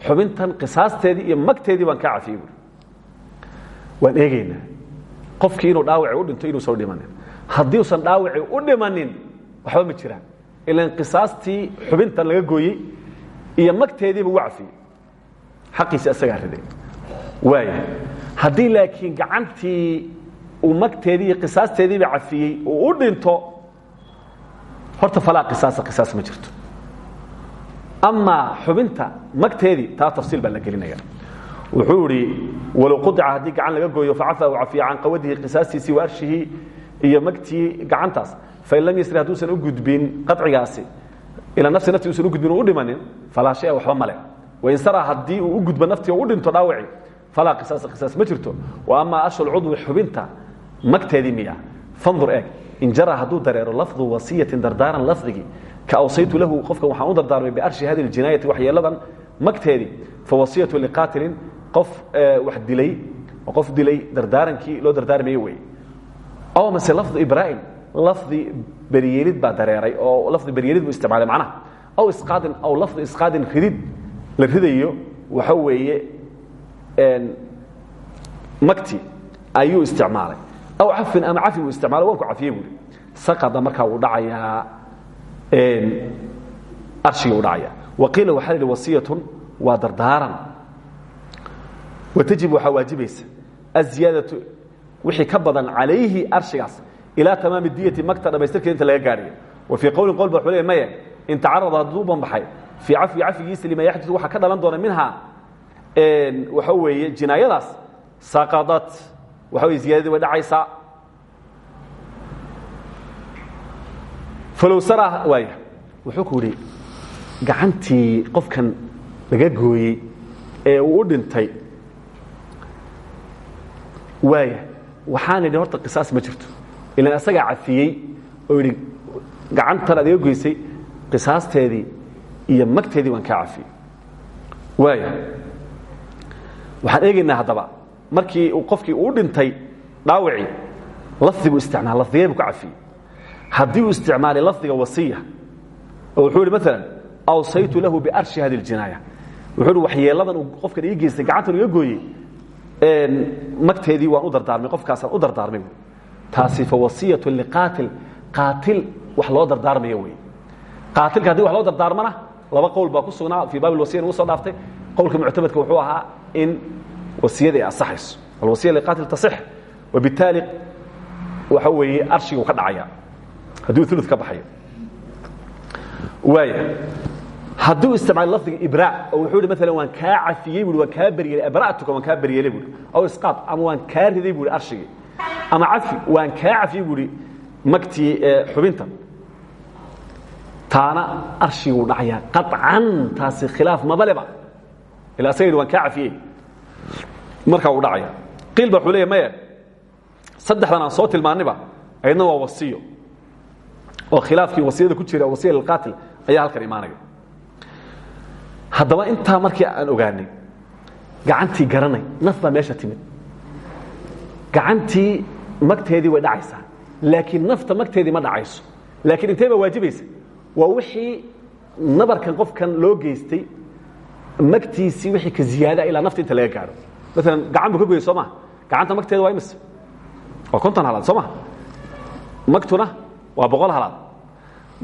Xubintan qisaasteedii iyo magteedii baan kaa cafiyey. Buui waan eegaynaa qofkii inuu dhaawaci u dhinto inuusan u dhimanin. Haddii usan dhaawaci u dhimanin waxba ma jiraan. Ilan qisaastii xubintan laga gooyey iyo magteediiba u cafiyey xaqiisi asagaa riday. Waaya haddii laakiin gacantii uu magteedii iyo qisaasteediiba cafiyey uu u dhinto horta falaa qisaasa qisaas ma jirto. Amaa xubinta magteedii taa tafsiil baa la gelinaya wuxuu idhi walow qudica haddii gacan laga gooyo facafa u cafiya can qawadihi qisaastiisii wa arshihii iyo magtii gacantaas fain lam yasri hadduusan u gudbin qacigaasi ila nafsi nafti usan u gudbin u dhimanin falaa shaya waxba male wain sara haddii uu u gudbo naftii oo u dhinto dhaawaci falaa qisaasa qisaas ma jirto. Wa amaa ashul cudwi xubinta magteedii miya fandur eeg in jara hadduu dareero lafdu wasiyatin dardaaran lafdigii ka awsaytu lahu qofkan waxaan u dardaarmay biarshi hadi ljinaayati waxyeeladan magteedii fawasiyatu liqaatilin qof wax dilay oo qof dilay dardaarankii loo dardaarmaye wey aw mase lafdu ibraa'in lafdi beryeelid baa dareeray oo lafdi beryeelid buu isticmaalay macnaha aw isqaadin aw lafdu isqaadin ridid la ridayo waxa weeye magti ayuu isticmaalay. Aw cafin ama cafi buu isticmaalay waan ku cafiyey buuri saqada markaa wuu dhacayaa arshigii u dhacaya. Waqiila waxaa lihi wasiyatun waa dardaaran watajib waxaa waajibaysa. Aziyaadatu wixii ka badan calayhi arshigaas ilaa tamaami diyati magta dhamaystirkeeda inta laga gaadhayo wa fii qowlin qol ba wuxuu leey maya in tacarada hadduu banbaxay fii cafi cafigiisa lima yaxdudu waxaa ka dhalan doona minhaa waxa weeye jinaayadaas saqadat waxa weye ziyadadii way dhacaysaa. Falow sara waaya wuxuu ku yidhi gacantii qofkan laga gooyey ee uu u dhintay waaya waxaan idhi horta qisaas ma jirto. Ilan asagaa cafiyey oo yidhi gacantan aad iga goysay qisaasteedii iyo magteedii waan kaa cafiyey. Waaya waxaan eegaynaa haddaba markii qofkii uu dhintay dhaawacii lafdigu isticmaal lafdigee buu ka cafiyey. Haddii uu isticmaalay lafdiga wasiya oo wuxuu ihi maalan awsaytu lahu biarshi hadi ljinaaya. Wuxuu ihi waxyeeladan uu qofkan ii geystay gacantan iga gooyey magteedii waan u dardaarmay qofkaasaan u dardaarmay. Taasi fa wasiyatu liqaatil qaatil wax loo dardaarmaya wey qaatilka haddii wax loo dardaarmana laba qowl baa ku sugnaa fii baabi wasiya nagu soo dhaaftay. Qowlka muctamadka wuxuu ahaa in wasiyada ay asaxayso alwasiya liqaatil tasix wabitaali waxa weeye arshigu ka dhacaya. Haddii uu ulu ka baxayo waaya hadduu isticmaalo lafdiga ibraa oo wuxuu hi maala waan kaa cafiyey bui waan kaa beryeelay abra'tuka waan kaa beryeelay buui aw isqaad ama waan kaa riday buui arshigii ama cafi waan kaa cafiyey buuhi magtii xubintan taana arshiguu dhacayaa qaطcan taasi khilaaf mabaleba ila asaga yidhi waan kaa cafiyey. Markaa uu dhacaya. Qiil ba wuxuu leeya maya saddexdan aan soo tilmaaniba ayadna waa wasiyo. Oo khilaafkii wasiyada ku jira wasiya lilqaatil ayaa halkan imaanaya haddaba intaa markii aan ogaanay gacantii garanay naf baa meesha timid. Gacantii magteedii way dhacaysaa laakiin nafta magteedii ma dhacayso. Laakiin intee baa waajibaysa waa wixii nabarkan qofkan loo geystay magtiisii wixii ka ziyaada ilaa nafta inta laga gaadho maalan gacan buu ka goyey soo maa gacanta magteeda waa imise waa konton halaad soo ma magtuna waa boqol halaad.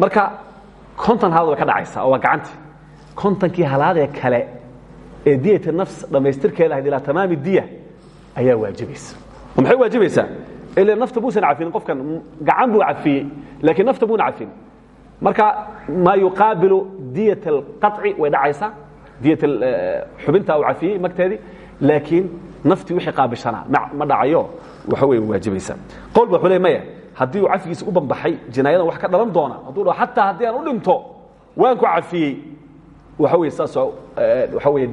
Marka konton halaad way ka dhacaysaa oo waa gacantii kontonkii halaadee kale ee diyata nafs dhammaystirkeeda ahayd ilaa tamaami diya ayaa waajibaysa. Oo maxay waajibaysaa? Ila nafta buusan cafinin qofkan gacan buu cafiyey laakiin nafta buuna cafin. Marka maa yuqaabilu diyat alqaطci way dhacaysaa. Diyat xubinta uu cafiyey magteedii laakiin naftii wixii qaabishanaa ma dhacayo waxa wey waajibaysaa. Qowl ba wuxuu le maya haddii uu cafigiisa u banbaxay jinaayadan wax ka dhalan doona hadduu dhaho xataa haddii aan u dhinto waan ku cafiyey waxa wey saasoo waxa wey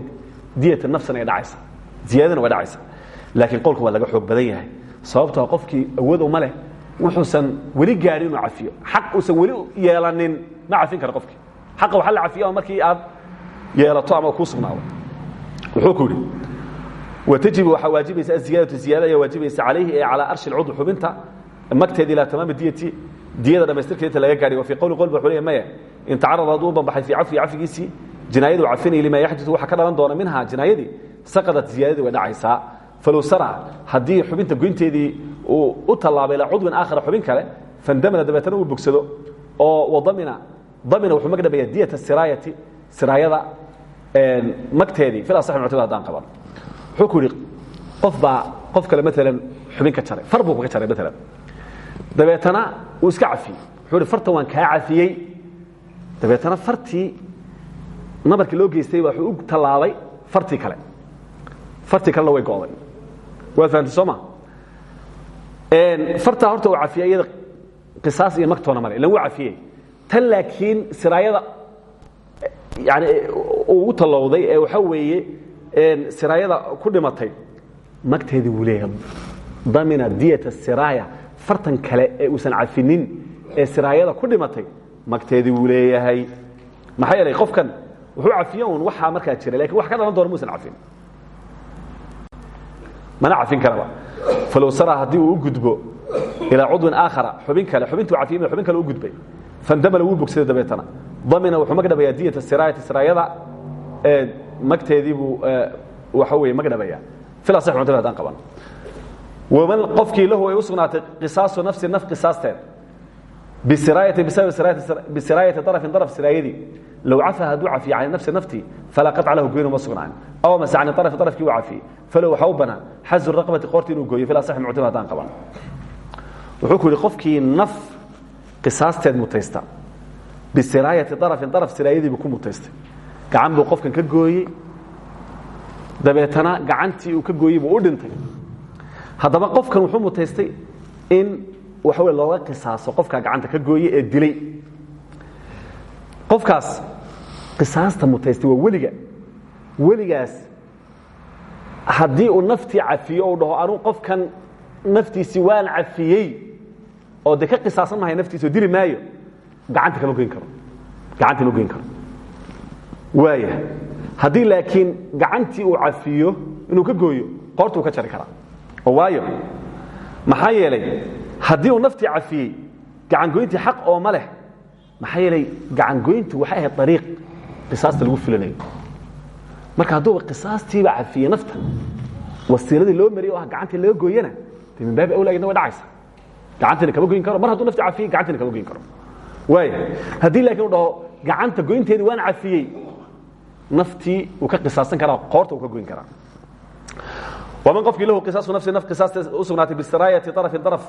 diyata nafsana ay dhacaysa ziyaadana way dhacaysa laakiin qowlka waa laga xoog badan yahay sababtoo qofkii awood uma leh wuxuusan weli gaadhin inuu cafiyo xaq uusan weli yeelanin ma cafin kara qofkii xaqa waxa la cafiya markii aad yeelato ama kuu sugnaado wuxuu ku yidhi wtajibu waxaa waajibaysa aziyaadatu ziyaada ayaa waajibaysa calayhi ee calaa arshi lcudw xubinta magteeda ilaa tamaami diyati diyada dhamaystirkeeda laga gaadhay wa fii qowli qol ba wuxuu leeyahay maya in tacarada hadduu u banbaxay fii cafwi cafigiisii jinaayadu cafinaya lima yaxduثu waxa ka dhalan doona minha jinaayadii saqadat ziyaadadii way dhacaysaa falow sara haddii xubinta goynteedii uu u tallaabay ilaa cudwin aakhara xubin kale fandamana dabeetana uu bogsado oo wadamina damina wuxuu magdhabayaa diyata siraayati siraayada magteedii fil asaxi muctamad haddaan qaban wuxuu ku yidhi qof baa qof kale maalan xubin ka jaray far buu ka jaray maalan dabeetana uu iska cafiyey wuxuu ihi fartan waan kaa cafiyey dabeetana fartii nabarkii loo geystay wuxuu u tallaabay fartii kale. Fartii kalena way go'day. Waad fahamtay soo ma? Fartaa horta uu cafiyey iyada qisaas iyo magtoona male ilan wuu cafiyey tan laakiin siraayada yani uu u tallowday ee waxa weeye siraayada ku dhimatay magteedii wuu leeyahay. Damina diyata siraaya fartan kale ee uusan cafinin ee siraayada ku dhimatay magteedii wuu leeyahay. Maxaa yeelay qofkan wuxuu cafiye un waxaa markaa jira laakiin wax ka dhalan doona muusan cafin. Mana cafin karaba. Falow sara haddii uu u gudbo ilaa cudwin aakhara xubin kale xubintuu cafiyey xubin kale u gudbay. Fandamala wuu bogsaday dabeetana. Damina wuxuu magdhabayaa diyata siraayati siraayada magteedii buu waxa weeye magdhabaya fil asax cuntada haddaan qaban. Waman qofkii lahu ay u sugnaatay qisaasu nafsi naf qisaasteed bisiraayati bisabab siraayati darafin daraf siraayadii low cafa hadduu cafiye cani nafsi naftii falaa qaطca lahu goynu ma sugnaan aw mase cani arafi darafkii uu cafiyey falow waxa u banaa xazu raqabati qoorti inuu gooyo fil asaxi muctamad haddaan qaban wuxuu ku yidhi qofkii naf qisaasteed mutaysta bisiraayati darafin daraf siraayadiibuu ku mutaystay gacan buu qofkan ka gooyey dabeetana gacantii uu ka gooyey buu u dhintay haddaba qofkan wuxuu mutaystay in waxa wey looga qisaaso qofkaa gacanta ka gooye ee dilay qofkaas qisaasta mutaystay waa weliga. Weligaas haddii uu naftii cafiyo u dhaho anuu qofkan naftiisii waan cafiyey oo de ka qisaasan mahay naftiisa oo dili maayo gacanta kama goyn karo. Gacanta ma goyn karo. Waaya haddii laakiin gacantii uu cafiyo inuu ka gooyo qoortuu ka jari karaa. Oo waayo maxaa yeelay haddii uu naftii cafiyey gacangoyntii xaq ooma leh maxaa yeelay gacangoyntu waxay ahayd ariiq qisaasta lagu fulanayo marka hadduuba qisaastiiba cafiye nafta wasiiladii loo mariyay oo ah gacantii laga gooyana de min baabi awla idna way dhacaysa. Gacantiina kama goyn karo. Mar hadduu nafti cafiyey gacantiina kama goyn karo. Waaya haddii laakiin u dhaho gacanta goynteedii waan cafiyey naftii uu ka qisaasan karaa qoorta uu ka goyn karaa. Waman qofkii lahu qisaasu nafsi naf qisaasteed u sugnaatay bisiraayati darafin daraf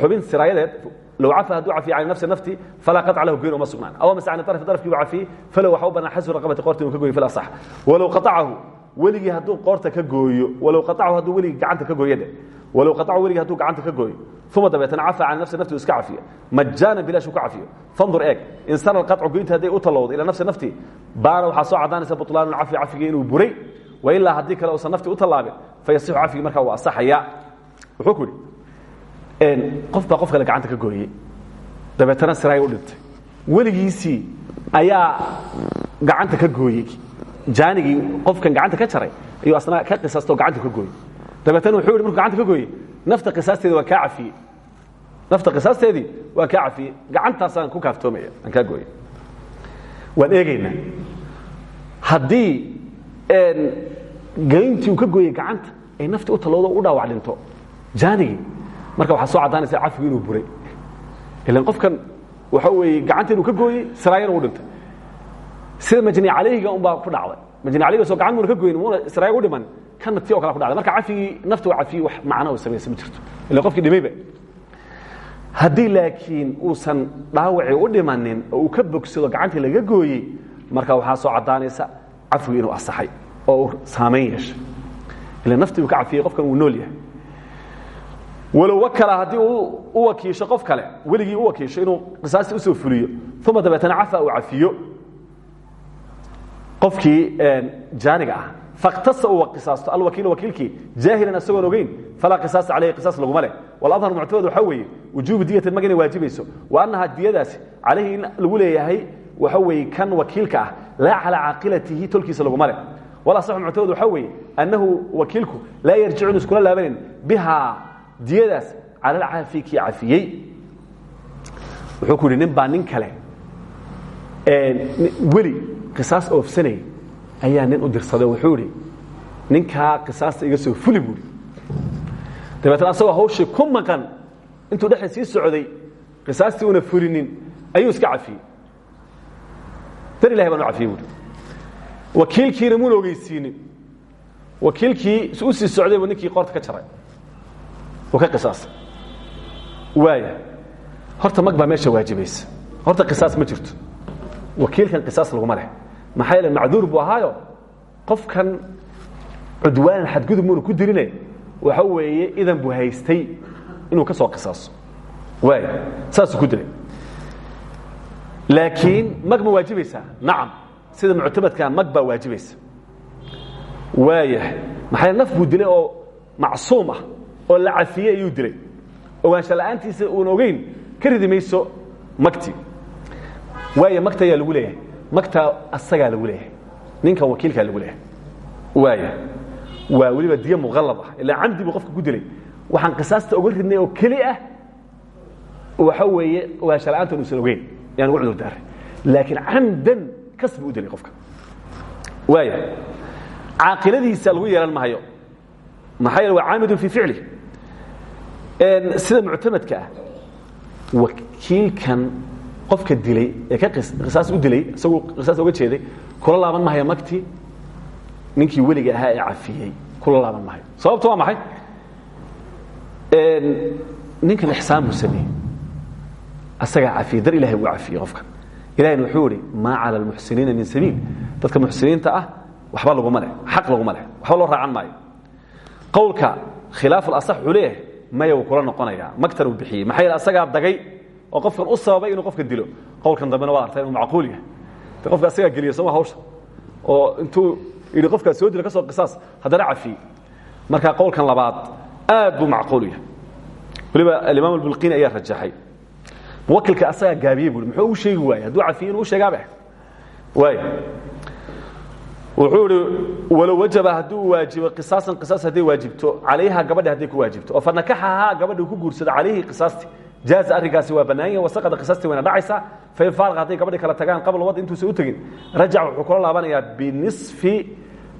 xubin siraayadeed low cafa hadduu cafiye cani nafsi nafti falaa qaطca lahu goyn uma sugnaan aw mase cani darfi darfkii buu cafiyey falow waxa u banaa xasu raqabati qoorta inuu ka gooyo fil asax walow qaطacahu weligii hadduu qoorta ka gooyo walow qaطacahu hadduu weligii gacanta ka gooyo dhe walow qaطacahu weligii hadduu gacanta ka gooyo uma dabeetana cafa cani nafsi nafti uu iska cafiyo majaanan bilaash uu ka cafiyo fandur eeg insana alqaطcu goynta hadday u tallowdo ilaa nafsi nafti baana waxaa soo caddaanaysa buطlaanu lcafi cafigii inuu buray wailaa haddii kale uusan nafti u tallaabin fayasixu cafigii markaa uu asaxaya wuxuu ku yidhi qof baa qof kale gacanta ka gooyey. Dabeetana siraay u dhintay. Weligiisii ayaa gacanta ka gooyey. Jaanigii qofkan gacanta ka jaray ayuu asna ka qisaastoo gacanta ka gooyey. Dabeetana wuxuu yidhi markuu gacanta ka gooyey nafta qisaasteedi waan kaa cafiyey. Nafta qisaasteedii waan kaa cafiyey. Gacantaasaan ku kaaftoomaya. Aan kaa gooyey. Waan eegaynaa. Haddii geyntii uu ka gooyey gacanta ay naftii u tallowdo u dhaawac dhinto jaanigii marka waxaa soo caddaanaysa cafigu inuu buray. Ilan qofkan waxa weeye gacanta inuu ka gooyey siraayana u dhintay. Sida majni calayhiga un baa ku dhacday. Majni calayhiga soo gacan muuna ka goyin muuna siraaya u dhiman kana ti oo kale ku dhacday. Marka cafigii nafta waa cafiyey wax macno uu samaysa ma jirto. Ilan qofkii dhimayba haddii laakiin uusan dhaawacii u dhimanin oo uu ka bogsado gacantii laga gooyey marka waxaa soo caddaanaysa cafigu inuu asaxay oo uu saamayn yeeshay. Ilan naftii uu ka cafiyey qofkan wuu nool yahay walow wakala haddii u wakiisho qof kale weligii u wakiisho inuu qisaastii u soo fuliyo uma dabeetana cafa uu cafiyo. Qofkii jaaniga ah faktasa uu qisaasto alwakiilu wakiilkii jaahilan isagoon ogeyn falaa qisaasa caleyhi qisaas laguma leh. Waladhar muctamad waxaa weeye wujuubu diyatin mag inay waajibayso wa annaha diyadaasi calayhi in lagu leeyahay waxa weeye kan wakiilka ah laa calaa caaqilatihi tolkiisa laguma leh. Walasaxu muctamad waxaa weeye annahu wakiilku laa yarjicu inu iskula laabanin bihaa diyadaas cala alcaafi kii cafiyey. Wuxuu ku yidhi nin baa nin kale weli qisaas oofsanay ayaa nin u dirsaday. Wuxuu idhi ninkaa qisaasta iga soo fuli buuri dabeetna asagoo hawshii ku maqan intuu dhexda sii socday qisaastii una fulinin ayuu iska cafiyey. Dar ilahay baan u wakiilkiina muuna ogeysiinin. Wakiilkii u sii socday buu ninkii qoorta ka jaray oo ka qisaasay waaya horta mag baa meesha waajibaysa horta qisaas ma jirto. Wakiilkan qisaas laguma leh. Maxaa yeele macduur buu ahaayo qofkan cudwaanan xadgudub muuna ku dirine waxa weeye idan buu haystay inuu ka soo qisaaso. Waaya saasuu ku dilay laakiin mag ma waajibaysaa? Nacam. Sida muctamadkaa mag baa waajibaysa. Waaya maxaa naf buu dilay oo macsuum ah oo la cafiyey ayuu dilay. Ogaansha la'aantiisa uun ogeyn ka ridi mayso magti. Waaya magta ayaa lagu leeyahay. Magta asagaa lagu leeyahay. Ninkan wakiilkaa lagu leeyahay. Waaya waa weliba diyo muqallab ah. Ilaa camdi buu qofka ku dilay. Waxaan qisaasta oga ridnay oo keli ah waxa weeye ogaansha la'aanta inuusan ogeyn. Yaan ugu cudur daaray. Laakiin camdan kas buu u dilay qofka. Waaya caaqiladiisa lagu yeelan maayo. Maxaa yeele waa caamidun fii ficli sida muctamadka ah wakiilkan qofka dilay ee ka qisaas u dilay isaguu qisaas oga jeeday kula laaban mahayo magti ninkii weliga ahaa ee cafiyey kula laaban mahayo. Sababto waa maxay? Ninkan ixsaan buu sameeyey asagaa cafiyey dar ilahay buu cafiyey qofkan ilahayna wuxuu ihi maa cala almuxsiniina min sabiil. Dadka muxsiniinta ah waxba laguma leh xaq laguma leh waxba loo raacan maayo. Qowlka khilaaf alasax wuxuu leeyahay maya wuu kula noqonayaa magtan uu bixiyey. Maxaa yeele asagaa dagay oo qofkan u sababay inuu qofka dilo? Qowlkan dambena waa artay inuu macquul yahay. De qofka asagaa geliya sooma hawsha? Oo intuu yidhi qofkaa soo dila ka soo qisaas haddana cafiyey marka qowlkan labaad aad buu macquul yahay. Weliba alimaam albulqini ayaa rajaxay. Muwakilka asagaa gaabiyey buui muxuu u sheegi waayey? Hadduu cafiyey inuu u sheegaaba waay wuxuu ihi walow wajaba hadduu waajibo qisaasan qisaas hadday waajibto calayha gabadha hadday ku waajibto oo fanakaxahaa gabadha ku guursado calayhi qisaasti jaaza arrinkaasi waa bannaan yahay wasaqada qisaastii wayna dhacaysaa fain faarqa hadday gabadhi kala tagaan qabla wad intuusan u tegin rajac wuxuu kula laabanayaa binisfi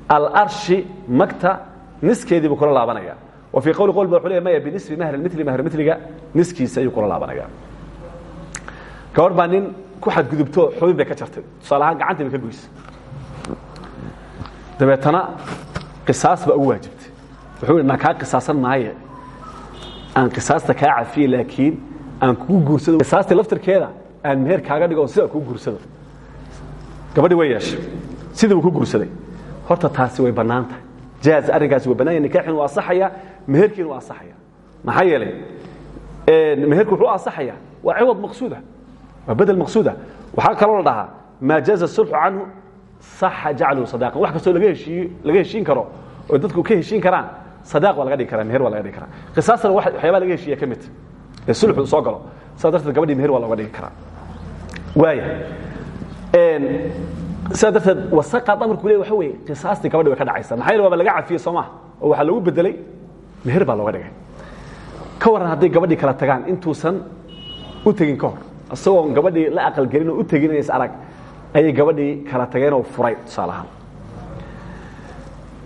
alarshi magta niskeedii buu kula laabanaya wa fii qowli qol ba wuxuu leeya maya binisfi mahri miliga niskiisa ayuu kula laabanaya gabadh baa nin ku xadgudubto xubin bay ka jartay. Tusaale ahaan gacantii bay ka goysa dabeetana qisaas baa ugu waajibtay. Wuxuu ihi naa kaa qisaasan maaye? Aan qisaasta kaa cafiye laakiin aan kugu guursado. Qisaastii laftirkeeda aan meher kaaga dhigo oo sidaa kugu guursado. Gabadhi way yeeshay. Sidii buu ku guursaday. Horta taasi way bannaan tahay. Jaaz arrinkaasi way bannaan yahay nikaaxin waa asaxaya meherkiina waa asaxaya maxaa yeelay? Meherku wuxuu asaxaya waa ciwad maqsuuda. Waa bedel maqsuuda. Waxaa kaloo la dhahaa maa jaaza sulxu canhu saxa jacluhu sadaqan wax kastoo laga heshiiyo laga heshiin karo oo dadku ka heshiin karaan sadaq waa laga dhigi karaa meher waa laga dhigi karaa qisaasna waxyaabaa laga heshiiya ka mid ee sulxu soo galo sidaa darteed gabadhii meher waa looga dhigi karaa waaya sidaa darteed wasaqa amarku le waxa weeye qisaastii gabadhi way ka dhacaysa maxaa yeele waaba laga cafiyey soo maha oo waxaa lagu bedelay meher baa looga dhigay ka warran hadday gabadhii kala tagaan intuusan u tegin ka hor isagoon gabadhii la aqalgelin oo u tegin inays arag ayay gabadhii kala tageenoo furay tusaale ahaan.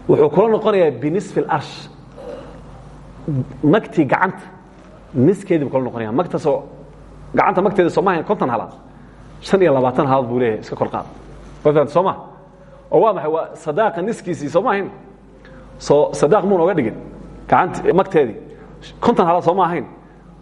Wuxuu kula noqonayaa binisfi اlarsh magtii gacanta niskeedii bu kula noqonaya magtaasoo gacanta magteeda soo maahayn konton halaad. Shan iyo labaatan halaad buu leeyahay iska kor qaad. Wafaan soo ma oo waa maxay? Waa sadaaqa niskiisii soo maahayn soo sadaaq muun oga dhigin? Gacant magteedii. Konton halaad soo ma ahayn?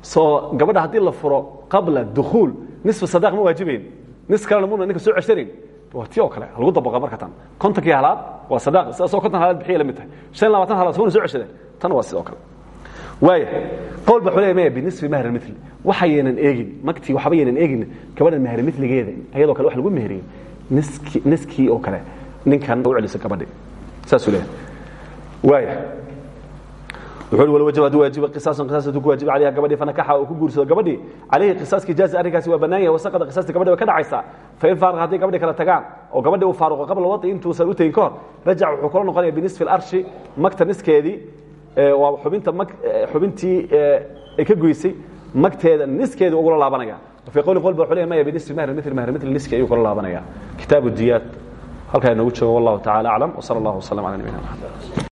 Soo gabadha haddii la furo qabla dukhuul nisfa sadaq ma waajibayn nis kalena muna ninka soo ceshanayn waa ti oo kale lagu dabaqa marka tan. Kontonkii halaad waa sadaq. Sidaasoo konton halaad bixiya la mid tahay. Shan labaatan halaad soona soo ceshadeen tan waa sidoo kale. Waaya qowl ba xulaya maya binisfi mahri mili waxa yeenan eegin magtii waxba yeenan eegin gabadhan mahri miligeeda ayadoo kale wax lagu meheriyey niski niskii oo kale ninkan u celisa gabadhi. Saasuu leeyahay. Waaya calayha gabadhii fanakaxa uu ku guursado gabadhii. Calayhi qisaaskii jaaza arrinkaasi waa bannaan yahay wasaqada qisaasta gabadhi way ka dhacaysaa. Fa in faaraqa hadday gabadhi kala tagaan oo gabadhi uu faaruqo qabla wadi intuusan u tegin ka hor rajac wuxuu kula noqonaya binisfi alarshi magta niskeedii waa xubinta mag xubintii ay ka goysay magteeda niskeedii ugula laabanaya. Fii qowli qol ba wuxuu leeyahay maya binisbi mahri mithl mahri mithl niski ayuu kula laabanaya. Kitaabu diyaad. Halkaa inoogu joogo wallahu tacala aclam wsala allahu wasalam ala nabiyina maxamed